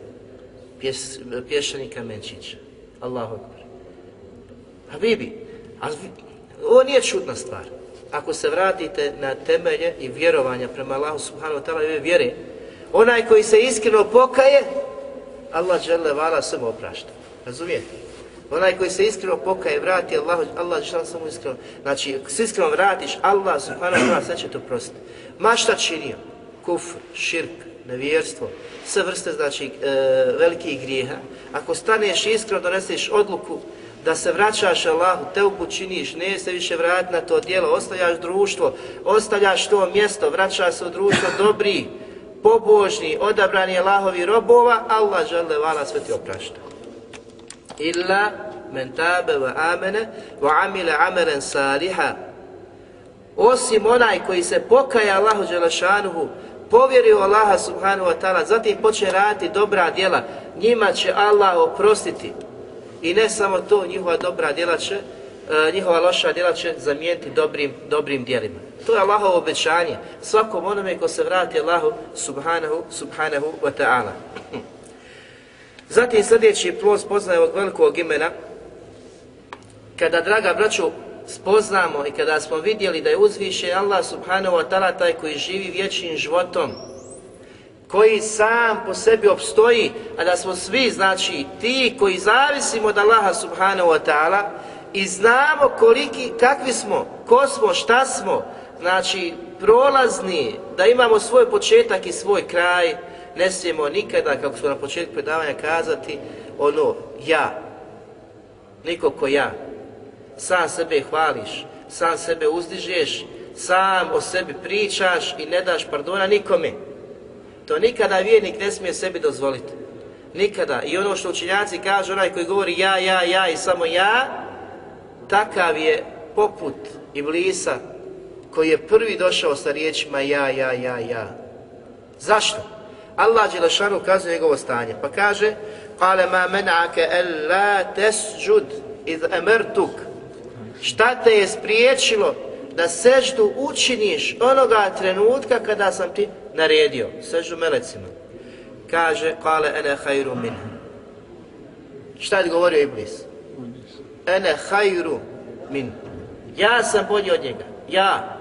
pjes, pješani kamenčića. Allahu akbar. Pa Habibi, a ovo nije čudna stvar. Ako se vratite na temelje i vjerovanja prema Allahu subhanahu wa ta'ala i vjere, onaj koji se iskreno pokaje, Allah žele vala samo oprašta. Razumijete? Onaj koji se iskreno pokaje, vrati Allah, Allah žele samo iskreno. Znači, se iskreno vratiš, Allah subhanahu wa ta'ala sve će to prostiti. Ma šta činio? Kufr, širk, nevjerstvo, sve vrste znači e, velikih grijeha. Ako staneš iskreno, doneseš odluku da se vraćaš Allahu, te učiniš, ne se više vrat na to djelo, ostavljaš društvo, ostavljaš to mjesto, vraćaš se u društvo dobri, pobožni, odabrani Allahovi robova, Allah žele vala sve ti oprašta. Illa men tabe wa amene wa amile amelen saliha osim onaj koji se pokaja Allahu Đelešanuhu povjerio Allaha subhanahu wa ta'ala, zatim počne raditi dobra djela, njima će Allah oprostiti. I ne samo to, njihova dobra djela će, e, njihova loša djela će zamijeniti dobrim, dobrim djelima. To je Allahovo obećanje svakom onome ko se vrati Allahu subhanahu, subhanahu wa ta'ala. Zatim sljedeći plus spoznaje ovog velikog imena, kada, draga braću, spoznamo i kada smo vidjeli da je uzviše Allah subhanahu wa ta'ala taj koji živi vječnim životom, koji sam po sebi opstoji, a da smo svi, znači, ti koji zavisimo od Allaha subhanahu wa ta'ala i znamo koliki, kakvi smo, ko smo, šta smo, znači, prolazni, da imamo svoj početak i svoj kraj, ne smijemo nikada, kako smo na početku predavanja kazati, ono, ja, niko ko ja, sam sebe hvališ, sam sebe uzdižeš, sam o sebi pričaš i ne daš pardona nikome. To nikada vjernik ne smije sebi dozvoliti. Nikada. I ono što učinjaci kažu, onaj koji govori ja, ja, ja i samo ja, takav je poput Iblisa koji je prvi došao sa riječima ja, ja, ja, ja. Zašto? Allah Đelešanu ukazuje njegovo stanje, pa kaže قَالَ مَا مَنَعَكَ أَلَّا تَسْجُدْ إِذْ أَمَرْتُكَ Šta te je spriječilo da seždu učiniš onoga trenutka kada sam ti naredio, seždu melecima? Kaže, kale ene hajru min. Šta je govorio Iblis? Ene hajru min. Ja sam bolji od njega. Ja.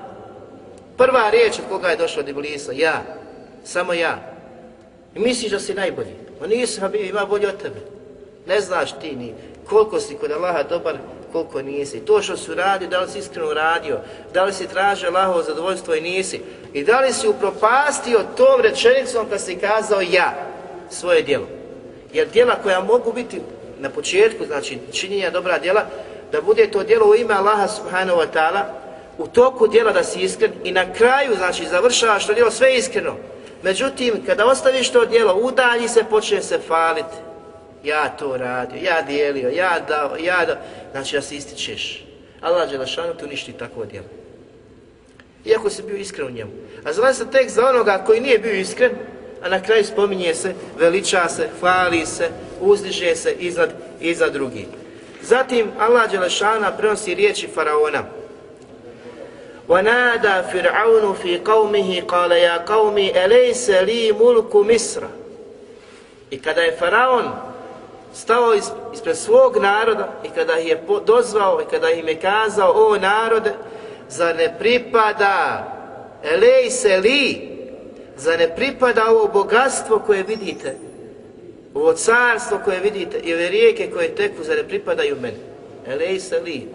Prva riječ od koga je došla od Iblisa. Ja. Samo ja. I misliš da si najbolji. On nisam, ima bolji od tebe. Ne znaš ti ni koliko si kod Allaha dobar, koliko nisi. To što su radio, da li si iskreno radio, da li si tražio Allahovo zadovoljstvo i nisi. I da li si upropastio tom rečenicom kad si kazao ja, svoje djelo. Jer djela koja mogu biti na početku, znači činjenja dobra djela, da bude to djelo u ime Allaha subhanahu wa ta'ala, u toku djela da si iskren i na kraju, znači završavaš to djelo sve iskreno. Međutim, kada ostaviš to djelo, udalji se, počne se faliti Ja to radio, ja dijelio, ja dao, ja dao. Znači da se ističeš. Allah Đelešanu tu ništi takvo djelo. Iako si bio iskren u njemu. A zna se tek za onoga koji nije bio iskren, a na kraju spominje se, veliča se, hvali se, uzdiže se iznad, iznad drugih. Zatim Allah Đelešana prenosi riječi Faraona. وَنَادَا فِرْعَوْنُ فِي قَوْمِهِ قَالَ يَا قَوْمِ أَلَيْسَ لِي مُلْكُ مِسْرَ I kada je Faraon stao ispred svog naroda i kada ih je dozvao i kada im je kazao o narode, za ne pripada elej se li, za ne pripada ovo bogatstvo koje vidite, ovo carstvo koje vidite i ove rijeke koje teku, za ne pripadaju meni. Elej se li,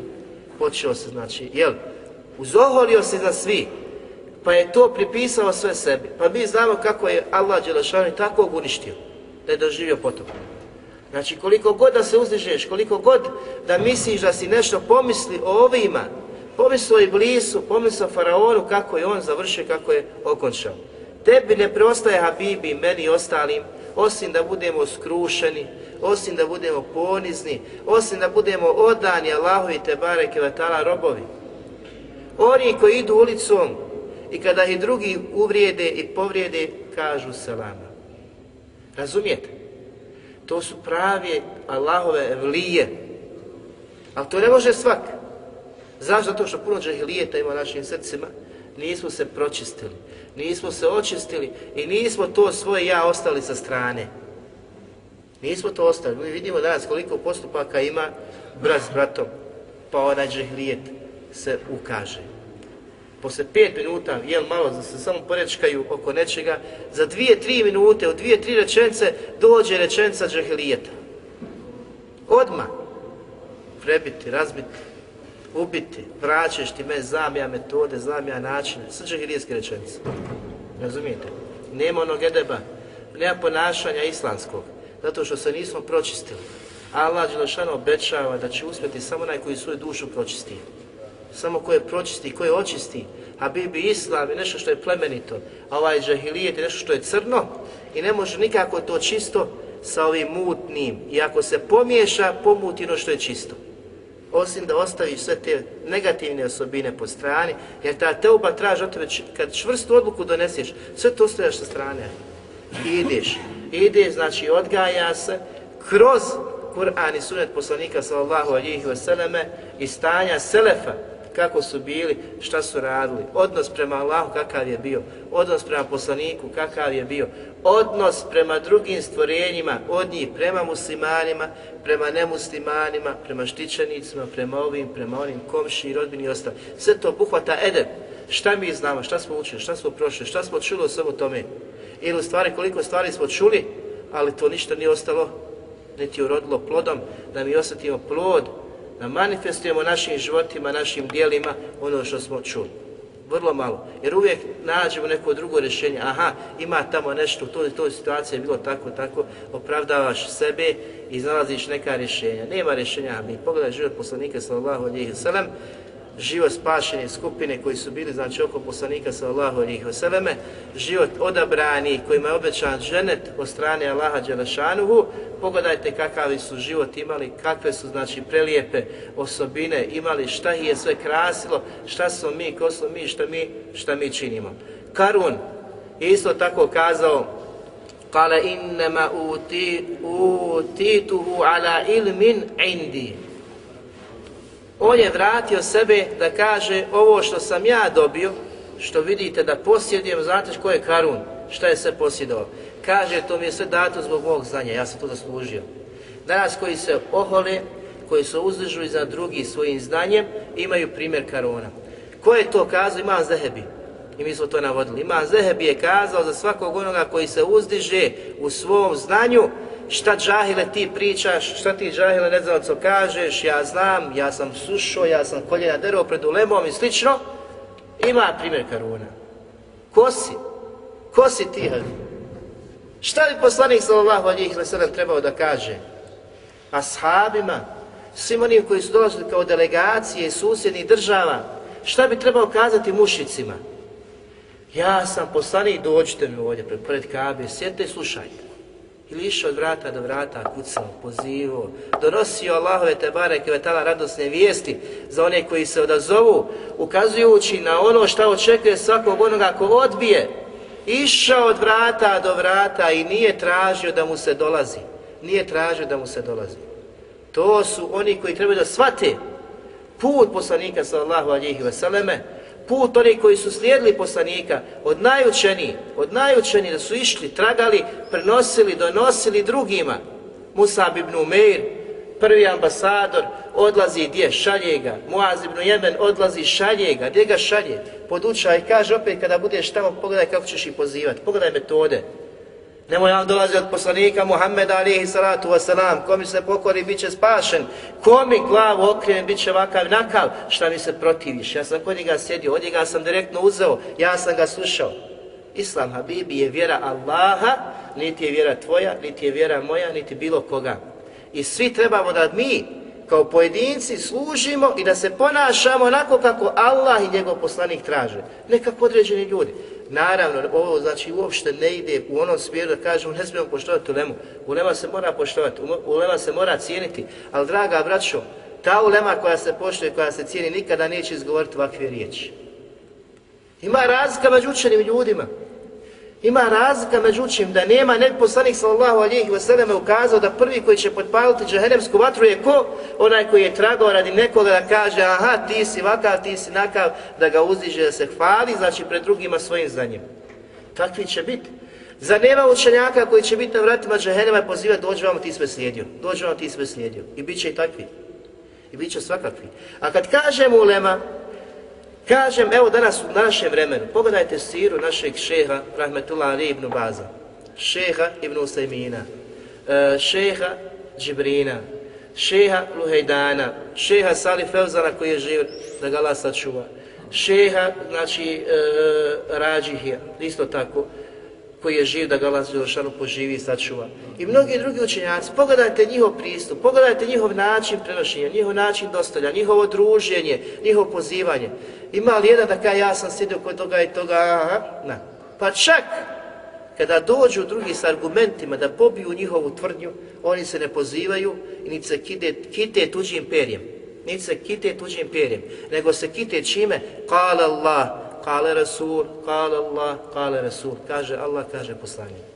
počeo se znači, jel, uzoholio se za svi, pa je to pripisao sve sebi. Pa mi znamo kako je Allah Đelešanu tako uništio, da je doživio potop. Znači koliko god da se uzdižeš, koliko god da misliš da si nešto pomisli o ovima, pomisli o Iblisu, pomisli o Faraonu, kako je on završio, kako je okončao. Tebi ne preostaje Habibi, meni i ostalim, osim da budemo skrušeni, osim da budemo ponizni, osim da budemo odani Allahu i Tebare Kevetala robovi. Oni koji idu ulicom i kada ih drugi uvrijede i povrijede, kažu selama. Razumijete? To su pravi Allahove evlije. Ali to ne može svak. Zašto? Zato što puno džahilijeta ima u našim srcima. Nismo se pročistili. Nismo se očistili i nismo to svoje ja ostali sa strane. Nismo to ostali. Mi vidimo danas koliko postupaka ima brat s bratom, pa onaj džahilijet se ukaže. Posle pet minuta, jel malo, da se samo porečkaju oko nečega, za dvije, tri minute, u dvije, tri rečence, dođe rečenca džahilijeta. Odma prebiti, razbiti, ubiti, vraćaš ti me, znam ja metode, znam ja načine, sve džahilijetske rečenice. Razumijete? Nema onog edeba, nema ponašanja islamskog, zato što se nismo pročistili. Allah Đelešana obećava da će uspjeti samo onaj koji svoju dušu pročisti. Samo koje pročisti, koje očisti. A Bibi Islam je nešto što je plemenito, a ovaj džahilijet je nešto što je crno i ne može nikako to čisto sa ovim mutnim. I ako se pomiješa, pomuti ono što je čisto. Osim da ostaviš sve te negativne osobine po strani, jer ta teuba traži od tebe, kad čvrstu odluku doneseš, sve to ostavljaš sa strane. I ideš. Ideš, znači odgaja se kroz Kur'an i sunet poslanika sallallahu alihi wasallame i stanja selefa, kako su bili, šta su radili, odnos prema Allahu kakav je bio, odnos prema poslaniku kakav je bio, odnos prema drugim stvorenjima, od njih prema muslimanima, prema nemuslimanima, prema štićenicima, prema ovim, prema onim komši i rodbini i ostalo. Sve to buhvata edep. Šta mi znamo, šta smo učili, šta smo prošli, šta smo čuli o svemu tome. Ili stvari, koliko stvari smo čuli, ali to ništa nije ostalo, niti urodilo plodom, da mi osjetimo plod da manifestujemo našim životima, našim dijelima ono što smo čuli. Vrlo malo. Jer uvijek nađemo neko drugo rješenje. Aha, ima tamo nešto, u toj, toj situaciji je bilo tako, tako, opravdavaš sebe i nalaziš neka rješenja. Nema rješenja, mi pogledaj život poslanika sallallahu alihi sallam, život spašene skupine koji su bili znači oko poslanika sallallahu alejhi ve selleme, život odabrani kojima je obećan dženet od strane Allaha dželešanuhu. Pogledajte kakav su život imali, kakve su znači prelijepe osobine imali, šta ih je sve krasilo, šta smo mi, ko smo mi, šta mi, šta mi činimo. Karun je isto tako kazao Kale innema uti, utituhu ala ilmin indi on je vratio sebe da kaže ovo što sam ja dobio, što vidite da posjedujem, znate ko je Karun, šta je sve posjedovao. Kaže, to mi je sve dato zbog mog znanja, ja sam to zaslužio. Danas koji se ohole, koji se uzdižu za drugi svojim znanjem, imaju primjer Karuna. Ko je to kazao? Imam Zehebi. I mi smo to navodili. Imam Zehebi je kazao za svakog onoga koji se uzdiže u svom znanju, šta džahile ti pričaš, šta ti džahile ne znam co kažeš, ja znam, ja sam slušao, ja sam koljena derao pred ulemom i slično, ima primjer Karuna. Ko si? Ko si ti? Šta bi poslanik sallallahu alihi wasallam trebao da kaže? Ashabima, svim onim koji su dolazili kao delegacije susjednih država, šta bi trebao kazati mušicima? Ja sam poslanik, dođite mi ovdje pred, pred Kabe, sjedite i slušajte. Ili išao od vrata do vrata, kucao, pozivao, donosio Allahove te bareke vetala radosne vijesti za one koji se odazovu, ukazujući na ono što očekuje svakog onoga ko odbije. Išao od vrata do vrata i nije tražio da mu se dolazi. Nije tražio da mu se dolazi. To su oni koji trebaju da shvate put poslanika sallallahu alihi veseleme, put oni koji su slijedili poslanika od najučeniji, od najučeniji da su išli, tragali, prenosili, donosili drugima. Musab ibn Umeir, prvi ambasador, odlazi gdje? Šalje ga. Muaz ibn Jemen odlazi, šalje ga. Gdje ga šalje? Poduča i kaže opet kada budeš tamo, pogledaj kako ćeš ih pozivati, pogledaj metode. Nemoj vam dolazi od poslanika Muhammeda alihi salatu wasalam, ko mi se pokori, bit će spašen, ko mi glavu okrene bit će vakav nakav, šta mi se protiviš. Ja sam kod njega sjedio, od njega sam direktno uzeo, ja sam ga slušao. Islam Habibi je vjera Allaha, niti je vjera tvoja, niti je vjera moja, niti bilo koga. I svi trebamo da mi, kao pojedinci, služimo i da se ponašamo onako kako Allah i njegov poslanik traže. Nekako određeni ljudi. Naravno, ovo znači uopšte ne ide u onom smjeru da kažemo ne smijemo poštovati ulemu. Ulema se mora poštovati, ulema se mora cijeniti, ali draga braćo, ta ulema koja se poštuje, koja se cijeni, nikada neće izgovoriti ovakve riječi. Ima razlika među učenim ljudima. Ima razlika međutim da nema nek poslanik sallallahu alejhi ve selleme ukazao da prvi koji će potpaliti džehennemsku vatru je ko? Onaj koji je tragao radi nekoga da kaže aha ti si vakav, ti si nakav, da ga uzdiže, da se hvali, znači pred drugima svojim znanjem. Takvi će biti. Za nema učenjaka koji će biti na vratima džehennema i pozivati dođe vam ti sve slijedio, dođe vam ti sve slijedio. I bit će i takvi. I bit će svakakvi. A kad kažemo ulema, Kažem, evo danas u našem vremenu, pogledajte siru našeg šeha, rahmetullah Ali ibn Baza, šeha ibn Usajmina, e, šeha Džibrina, šeha Luhejdana, šeha Sali Feuzana koji je živ, da ga Allah sačuva, šeha, znači, e, Rađihija, isto tako, koji je živ da ga Allah Đelešanu poživi i sačuva. I mnogi drugi učenjaci, pogledajte njihov pristup, pogledajte njihov način prenošenja, njihov način dostavlja, njihovo druženje, njihovo pozivanje. Ima li jedan da kaže ja sam sjedio kod toga i toga, aha, na. Pa čak kada dođu drugi s argumentima da pobiju njihovu tvrdnju, oni se ne pozivaju i niti se kite, kite tuđim perjem. Niti se kite tuđim perjem, nego se kite čime? Kala Allah, kale Rasul, kale Allah, kale Rasul. Kaže Allah, kaže poslanik.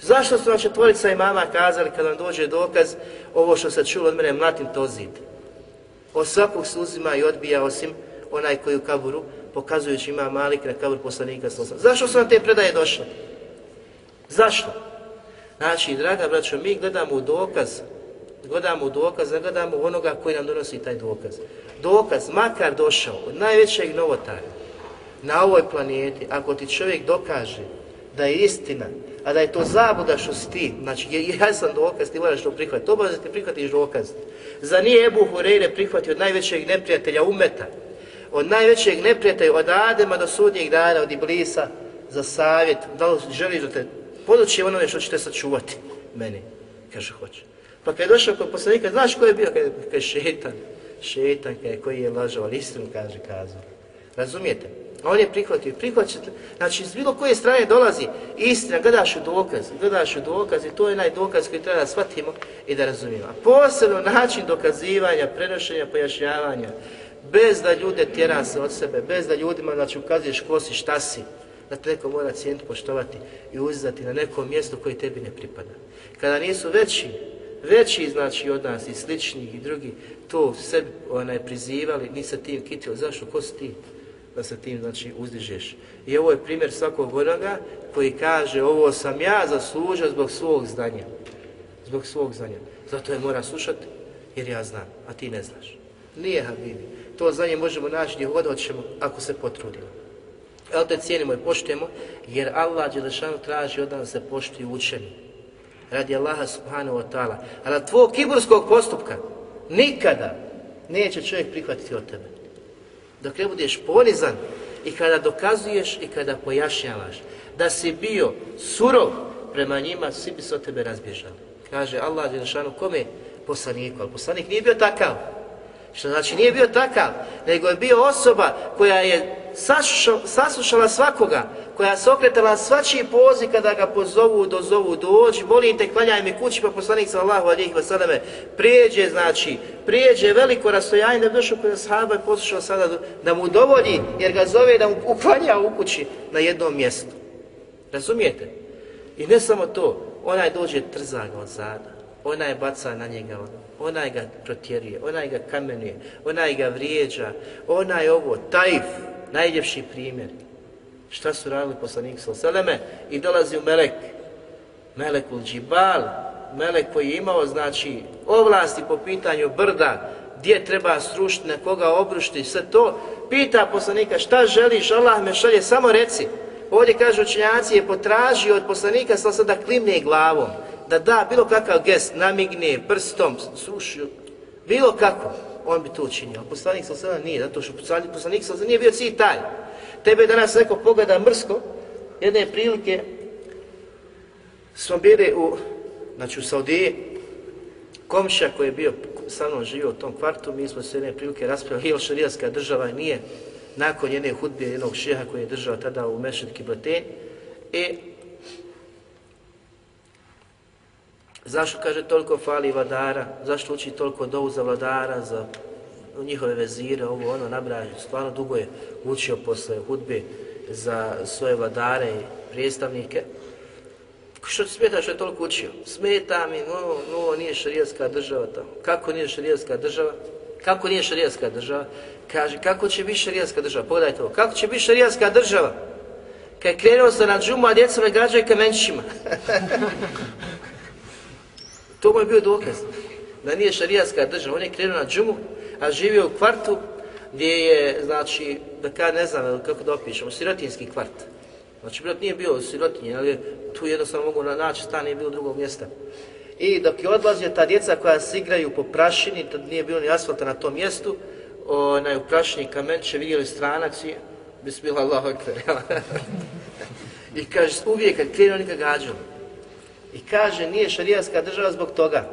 Zašto su vam četvorica imama kazali kad vam dođe dokaz ovo što se čulo od mene, mlatim to zid? Od svakog se uzima i odbija osim onaj koji u kaburu, pokazujući ima malik na kabur poslanika sa Zašto su nam te predaje došle? Zašto? Znači, draga braćo, mi gledamo u dokaz, gledamo u dokaz, ne gledamo u onoga koji nam donosi taj dokaz. Dokaz, makar došao od najvećeg novotara na ovoj planeti, ako ti čovjek dokaže da je istina, a da je to zabuda što si ti, znači ja sam dokaz, ti moraš to prihvatiti, to da ti prihvatiš dokaz. Za nije Ebu Hureyre prihvatio od najvećeg neprijatelja umeta, od najvećeg neprijatelja, od Adema do sudnjeg dana, od Iblisa, za savjet, da li želiš da te podući onome što ćete sačuvati meni, kaže hoće. Pa kad je došao kod poslanika, znaš ko je bio? Kad je šetan, šetan kaže, koji je lažao, ali istinu kaže, kazao. Razumijete? A on je prihvatio, prihvatio, znači iz bilo koje strane dolazi istina, gledaš u dokaz, gledaš u dokaz i to je onaj dokaz koji treba da shvatimo i da razumijemo. A posebno način dokazivanja, prenošenja, pojašnjavanja, bez da ljude tjera se od sebe, bez da ljudima znači, ukazuješ ko si, šta si, da te neko mora cijeniti, poštovati i uzdati na nekom mjestu koji tebi ne pripada. Kada nisu veći, veći znači od nas i sličnih i drugi, to sebi onaj, prizivali, nisi ti tim zašto, ko si ti? Da se tim znači uzdižeš. I ovo je primjer svakog onoga koji kaže ovo sam ja zaslužio zbog svog znanja. Zbog svog znanja. Zato je mora slušati jer ja znam, a ti ne znaš. Nije Habibi. To znanje možemo naći gdje god hoćemo ako se potrudimo. El te cijenimo i poštujemo jer Allah Đelešanu traži od nas da se poštuju učeni. radi Allaha subhanahu wa ta'ala. A na tvojeg kiburskog postupka nikada neće čovjek prihvatiti od tebe. Dok ne budeš ponizan i kada dokazuješ i kada pojašnjavaš da si bio surov prema njima, svi bi se od tebe razbježali. Kaže Allah Đelešanu, kome? Poslaniku, ali poslanik nije bio takav. Što znači nije bio takav, nego je bio osoba koja je saslušala, saslušala svakoga, koja se okretala svačiji poziv kada ga pozovu, dozovu, dođi, molim te, klanjaj mi kući, pa poslanik sallahu alijih vasadame, prijeđe, znači, prijeđe veliko rastojanje da bi došao kod sahaba i poslušao sada da mu dovolji, jer ga zove da mu uklanja u kući na jednom mjestu. Razumijete? I ne samo to, onaj dođe trza ga od zada, onaj baca na njega, onaj ga protjeruje, onaj ga kamenuje, onaj ga vrijeđa, onaj ovo, tajf, najljepši primjer. Šta su radili poslanik sa Seleme? I dolazi u Melek, Melekul Džibal, Melek koji je imao, znači, ovlasti po pitanju brda, gdje treba srušiti, na koga obrušiti, sve to, pita poslanika šta želiš, Allah me šalje, samo reci. Ovdje kaže učenjaci je potražio od poslanika sa sada klimne glavom, da da bilo kakav gest, namigne prstom, srušio, bilo kako, on bi to učinio. Poslanik sa sada nije, zato što poslanik sa sada nije bio cilj taj. Tebe danas neko pogleda mrsko, jedne prilike smo bili u, znači u Saudiji, komša koji je bio sa mnom živio u tom kvartu, mi smo se jedne prilike raspravili, ili šarijaska država nije, nakon jedne hudbe jednog šeha koji je držao tada u Mešid Kibleten, i e, zašto kaže toliko fali vladara, zašto uči toliko dovu za vladara, za njihove vezire, ovo ono nabraje, stvarno dugo je učio posle hudbe za svoje vladare i prijestavnike. Što ti smeta što je toliko učio? Smeta mi, no, no, nije šarijaska država tamo. Kako nije šarijaska država? Kako nije šarijaska država? Kaže, kako će biti šarijaska država? Pogledajte ovo, kako će biti šarijaska država? Kad je krenuo se na džumu, a djeca me građaju kamenčićima. to mu je bio dokaz da nije šarijaska država. On je krenuo na džumu, a živio u kvartu gdje je, znači, da kada ne znam kako da opišemo, sirotinski kvart. Znači, brat nije bio sirotinje, ali tu jednostavno mogu naći stan, nije bilo drugog mjesta. I dok je odlazio ta djeca koja se igraju po prašini, tad nije bilo ni asfalta na tom mjestu, onaj u prašini kamenče vidjeli stranaci, bismillah Allah I kaže, uvijek kad krenu oni gađali. I kaže, nije šarijaska država zbog toga.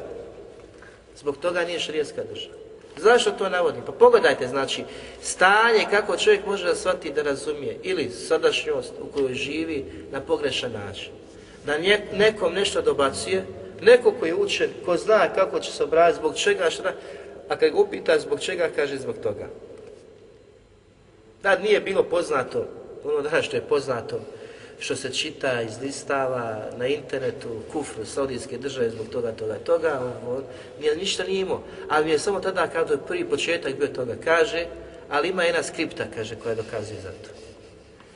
Zbog toga nije šarijaska država. Zašto to navodim? Pa pogledajte, znači, stanje kako čovjek može da shvati da razumije ili sadašnjost u kojoj živi na pogrešan način. Da nekom nešto dobacuje, neko koji je učen, ko zna kako će se obraziti, zbog čega, šta, a kad ga upita zbog čega, kaže zbog toga. Tad nije bilo poznato, ono da što je poznato, što se čita iz listava na internetu, kufru saudijske države zbog toga, toga, toga, on, nije, ništa nije imao. Ali mi je samo tada kada je prvi početak bio toga, kaže, ali ima jedna skripta, kaže, koja dokazuje za to.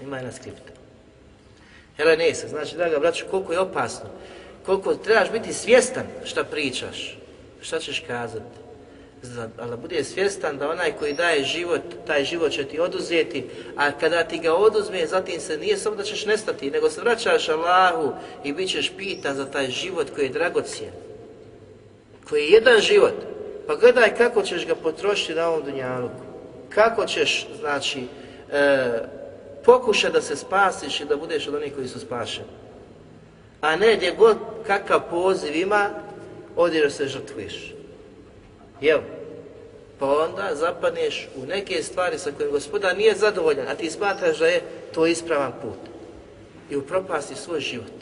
Ima jedna skripta. Helenesa, znači, draga braću, koliko je opasno, koliko trebaš biti svjestan šta pričaš, šta ćeš kazati ali bude svjestan da onaj koji daje život, taj život će ti oduzeti, a kada ti ga oduzme, zatim se nije samo da ćeš nestati, nego se vraćaš Allahu i bit ćeš pitan za taj život koji je dragocijen, koji je jedan život. Pa gledaj kako ćeš ga potrošiti na ovom dunjaluku, kako ćeš, znači, e, pokušati da se spasiš i da budeš od onih koji su spašeni. A ne gdje god kakav poziv ima, odjer se žrtvuješ. Jel? Pa onda zapadneš u neke stvari sa kojim gospodar nije zadovoljan, a ti smatraš da je to ispravan put. I upropasti svoj život.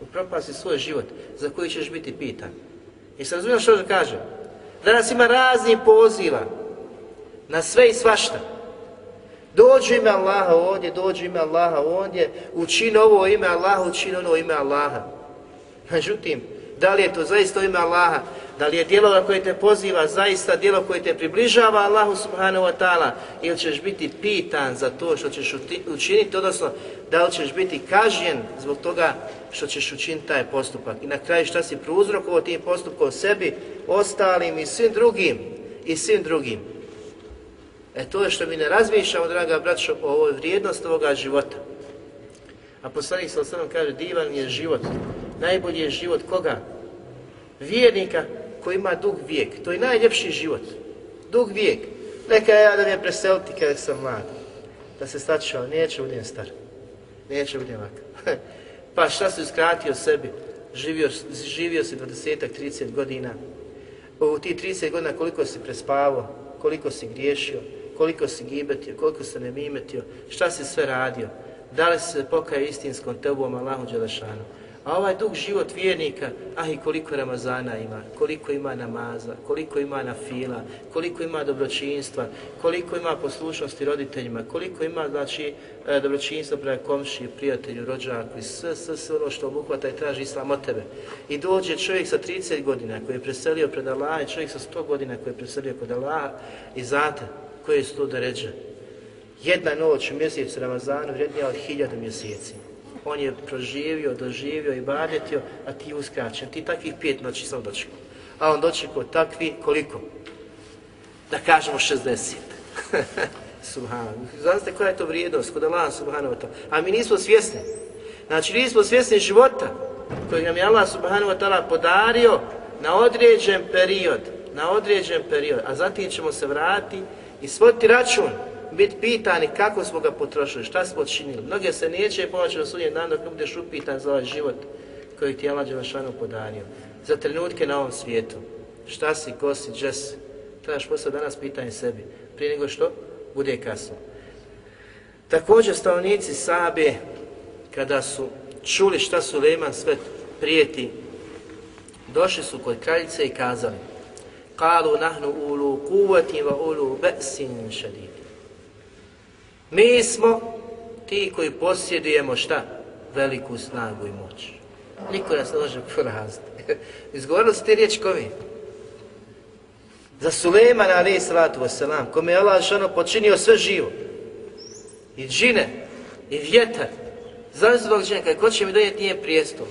Upropasti svoj život za koji ćeš biti pitan. I sad razumiješ što da kažem? Danas ima razni poziva na sve i svašta. Dođu ime Allaha ovdje, dođu ime Allaha ondje, učini ovo ime Allaha, učini ono ime Allaha. Međutim, da li je to zaista ime Allaha? Da li je djelo koje te poziva zaista djelo koje te približava Allahu subhanahu wa ta'ala ili ćeš biti pitan za to što ćeš učiniti, odnosno da li ćeš biti kažnjen zbog toga što ćeš učiniti taj postupak. I na kraju šta si prouzrokovao tim postupkom sebi, ostalim i svim drugim i svim drugim. E to je što mi ne razmišljamo, draga braćo, o ovoj vrijednosti ovoga života. A poslanik sa kaže, divan je život Najbolji je život koga? Vjernika koji ima dug vijek. To je najljepši život. Dug vijek. Neka ja da me preseliti kada sam mlad. Da se stačao, neće budem star. Neće budem ovakav. pa šta si uskratio sebi? Živio, živio si 20 30 godina. U ti 30 godina koliko si prespavao, koliko si griješio, koliko si gibetio, koliko se ne mimetio, šta si sve radio, da li se pokaje istinskom tebom Allahu Đelešanu. A ovaj dug život vjernika, ah i koliko Ramazana ima, koliko ima namaza, koliko ima na fila, koliko ima dobročinstva, koliko ima poslušnosti roditeljima, koliko ima znači, e, dobročinstva prema komši, prijatelju, rođaku i sve, sve, sve ono što obuhvata i traži islam od tebe. I dođe čovjek sa 30 godina koji je preselio pred Allaha i čovjek sa 100 godina koji je preselio kod Allaha i zate koje su to da ređe. Jedna noć u mjesecu Ramazanu vrednija od hiljadu mjeseci on je proživio, doživio i badetio, a ti uskraćen. Ti takvih pet noći sam dočekao. A on dočekao takvi koliko? Da kažemo 60. Subhanu. Znate koja je to vrijednost kod Allah subhanahu wa ta'ala. A mi nismo svjesni. Znači nismo svjesni života koji nam je Allah subhanahu wa ta'ala podario na određen period. Na određen period. A zatim ćemo se vratiti i svoti račun biti pitani kako smo ga potrošili, šta smo činili. Mnoge se neće pomoći na sudnjem danu dok ne budeš upitan za ovaj život koji ti je Allah Đelešanu podario. Za trenutke na ovom svijetu. Šta si, ko si, gdje si? Trebaš posle danas pitanje sebi. Prije nego što bude kasno. Također stavnici Sabe, kada su čuli šta su Leman sve prijeti, došli su kod kraljice i kazali Kalu nahnu ulu kuvati va ulu be'sin šadid. Mi smo ti koji posjedujemo šta? Veliku snagu i moć. Niko nas ne može poraziti. Izgovorili ste riječ kovi? Za Sulejmana, ali salatu wasalam, kome je Allah šano počinio sve živo. I džine, i vjetar. Znam se dok džine, ko će mi donijeti nije prijestol?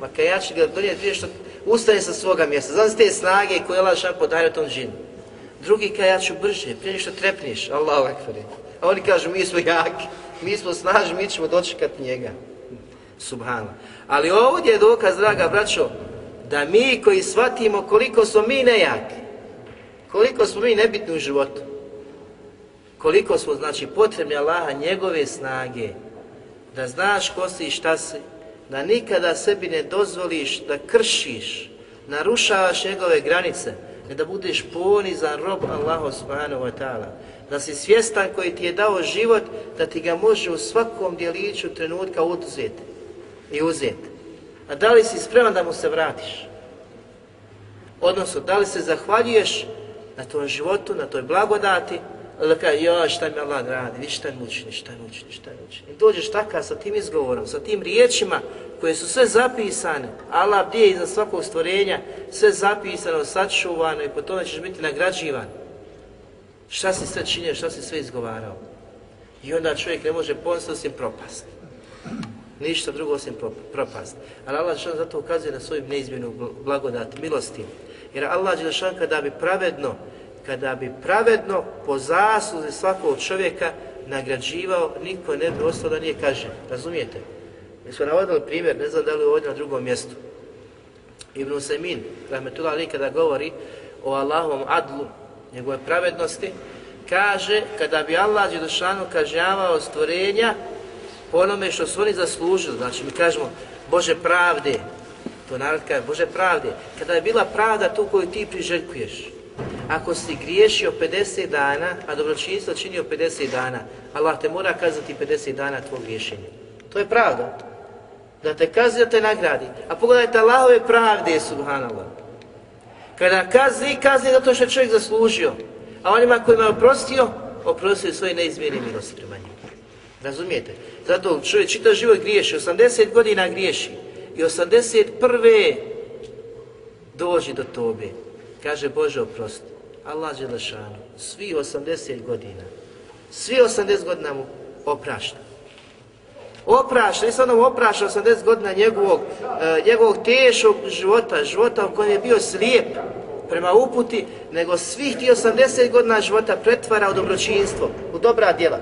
Ma kaj ja ću ga donijeti prije što ustaje sa svoga mjesta. Znam se te snage koje je Allah šano podario tom džinu. Drugi kaže, ja ću brže, prije što trepniš. Allahu ekber. A oni kažu, mi smo jaki, mi smo snažni, mi ćemo dočekati njega. Subhano. Ali ovdje je dokaz, draga braćo, da mi koji shvatimo koliko smo mi nejaki, koliko smo mi nebitni u životu, koliko smo, znači, potrebni Allaha, njegove snage, da znaš ko si i šta si, da nikada sebi ne dozvoliš da kršiš, narušavaš njegove granice, ne da budeš ponizan rob Allahu subhanahu wa ta'ala, da si svjestan koji ti je dao život, da ti ga može u svakom dijeliću trenutka oduzeti i uzeti. A da li si spreman da mu se vratiš? Odnosno, da li se zahvaljuješ na tom životu, na toj blagodati, onda kaže, ja, šta mi Allah radi, vi šta mučni, šta mučni, šta mučni. I dođeš takav sa tim izgovorom, sa tim riječima koje su sve zapisane, Allah bdije iza svakog stvorenja, sve zapisano, sačuvano i po tome ćeš biti nagrađivan. Šta si sve činio, šta si sve izgovarao? I onda čovjek ne može ponositi osim propast. Ništa drugo osim propast. Ali Allah što zato ukazuje na svoju neizmjenu blagodat, milosti. Jer Allah Đelešan kada bi pravedno, kada bi pravedno po zasluzi svakog čovjeka nagrađivao, niko ne bi ostao da nije kažen. Razumijete? Mi smo navodili primjer, ne znam da li ovdje na drugom mjestu. Ibn Usaymin, rahmetullah ali kada govori o Allahovom adlu, njegove pravednosti, kaže kada bi Allah Đelešanu kažnjavao stvorenja po onome što su oni zaslužili, znači mi kažemo Bože pravde, to narod kaže Bože pravde, kada je bila pravda tu koju ti priželjkuješ, ako si griješio 50 dana, a dobročinstvo činio 50 dana, Allah te mora kazati 50 dana tvoj griješenje. To je pravda. Da te kazni, da te nagradi. A pogledajte Allahove pravde, subhanallah. Kada kazni, kazni zato što je čovjek zaslužio. A onima kojima je oprostio, oprostio svoje neizmjerne milosti prema njima. Razumijete? Zato čovjek čita život griješi, 80 godina griješi. I 81. dođe do tobe. Kaže Bože oprosti. Allah Đelešanu. Svi 80 godina. Svi 80 godina mu oprašta oprašta, nisam ono samo oprašta 80 godina njegovog, uh, njegovog tešog života, života u kojem je bio slijep prema uputi, nego svih ti 80 godina života pretvara u dobročinstvo, u dobra djela.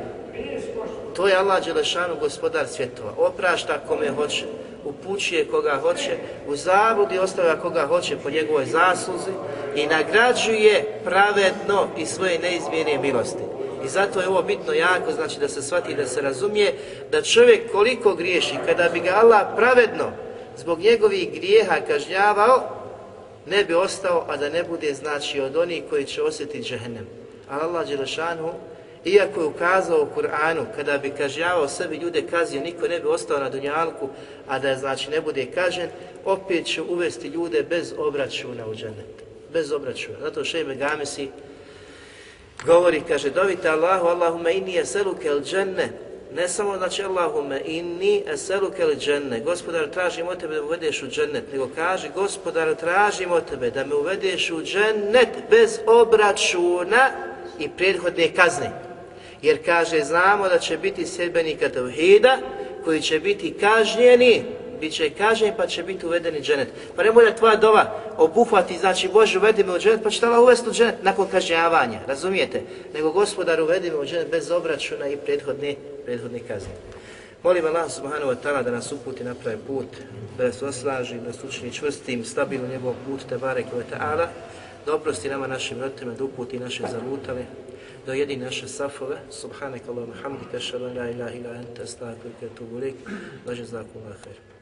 To je Allah Đelešanu, gospodar svjetova. Oprašta kome hoće, upućuje koga hoće, u zabludi ostavlja koga hoće po njegovoj zasluzi i nagrađuje pravedno i svoje neizmjene milosti. I zato je ovo bitno jako, znači da se shvati, da se razumije, da čovjek koliko griješi, kada bi ga Allah pravedno zbog njegovih grijeha kažnjavao, ne bi ostao, a da ne bude znači od onih koji će osjetiti džehennem. Allah Đelešanu, iako je ukazao u Kur'anu, kada bi kažnjavao sebi ljude kazio, niko ne bi ostao na dunjalku, a da znači ne bude kažen, opet će uvesti ljude bez obračuna u džennet. Bez obračuna. Zato Šejme Gamesi govori, kaže, dovite Allahu, Allahumma inni eseluke el dženne, ne samo znači Allahume inni eseluke li dženne, gospodar tražim od tebe da me uvedeš u džennet, nego kaže gospodar tražim od tebe da me uvedeš u džennet bez obračuna i prethodne kazne. Jer kaže znamo da će biti sedbenika tevhida koji će biti kažnjeni bit će kažnjen pa će biti uvedeni dženet. Pa ne mora tvoja dova obuhvati, znači Bože uvedi me u dženet, pa će tala uvesti u dženet nakon kažnjavanja, razumijete? Nego gospodar uvedi me u dženet bez obračuna i prethodne, prethodne kazne. Molim Allah subhanahu wa ta'ala da nas uputi na pravi put, da nas oslaži, da nas učini čvrstim, stabilno njegov put, te barek wa ta'ala, da oprosti nama našim roditeljima, da uputi naše zalutale, da ujedi naše safove. Subhanak Allahumma hamdika, šalala ilaha ila anta, astaghfiruka wa atubu ilaik. Wa jazakumullahu khair.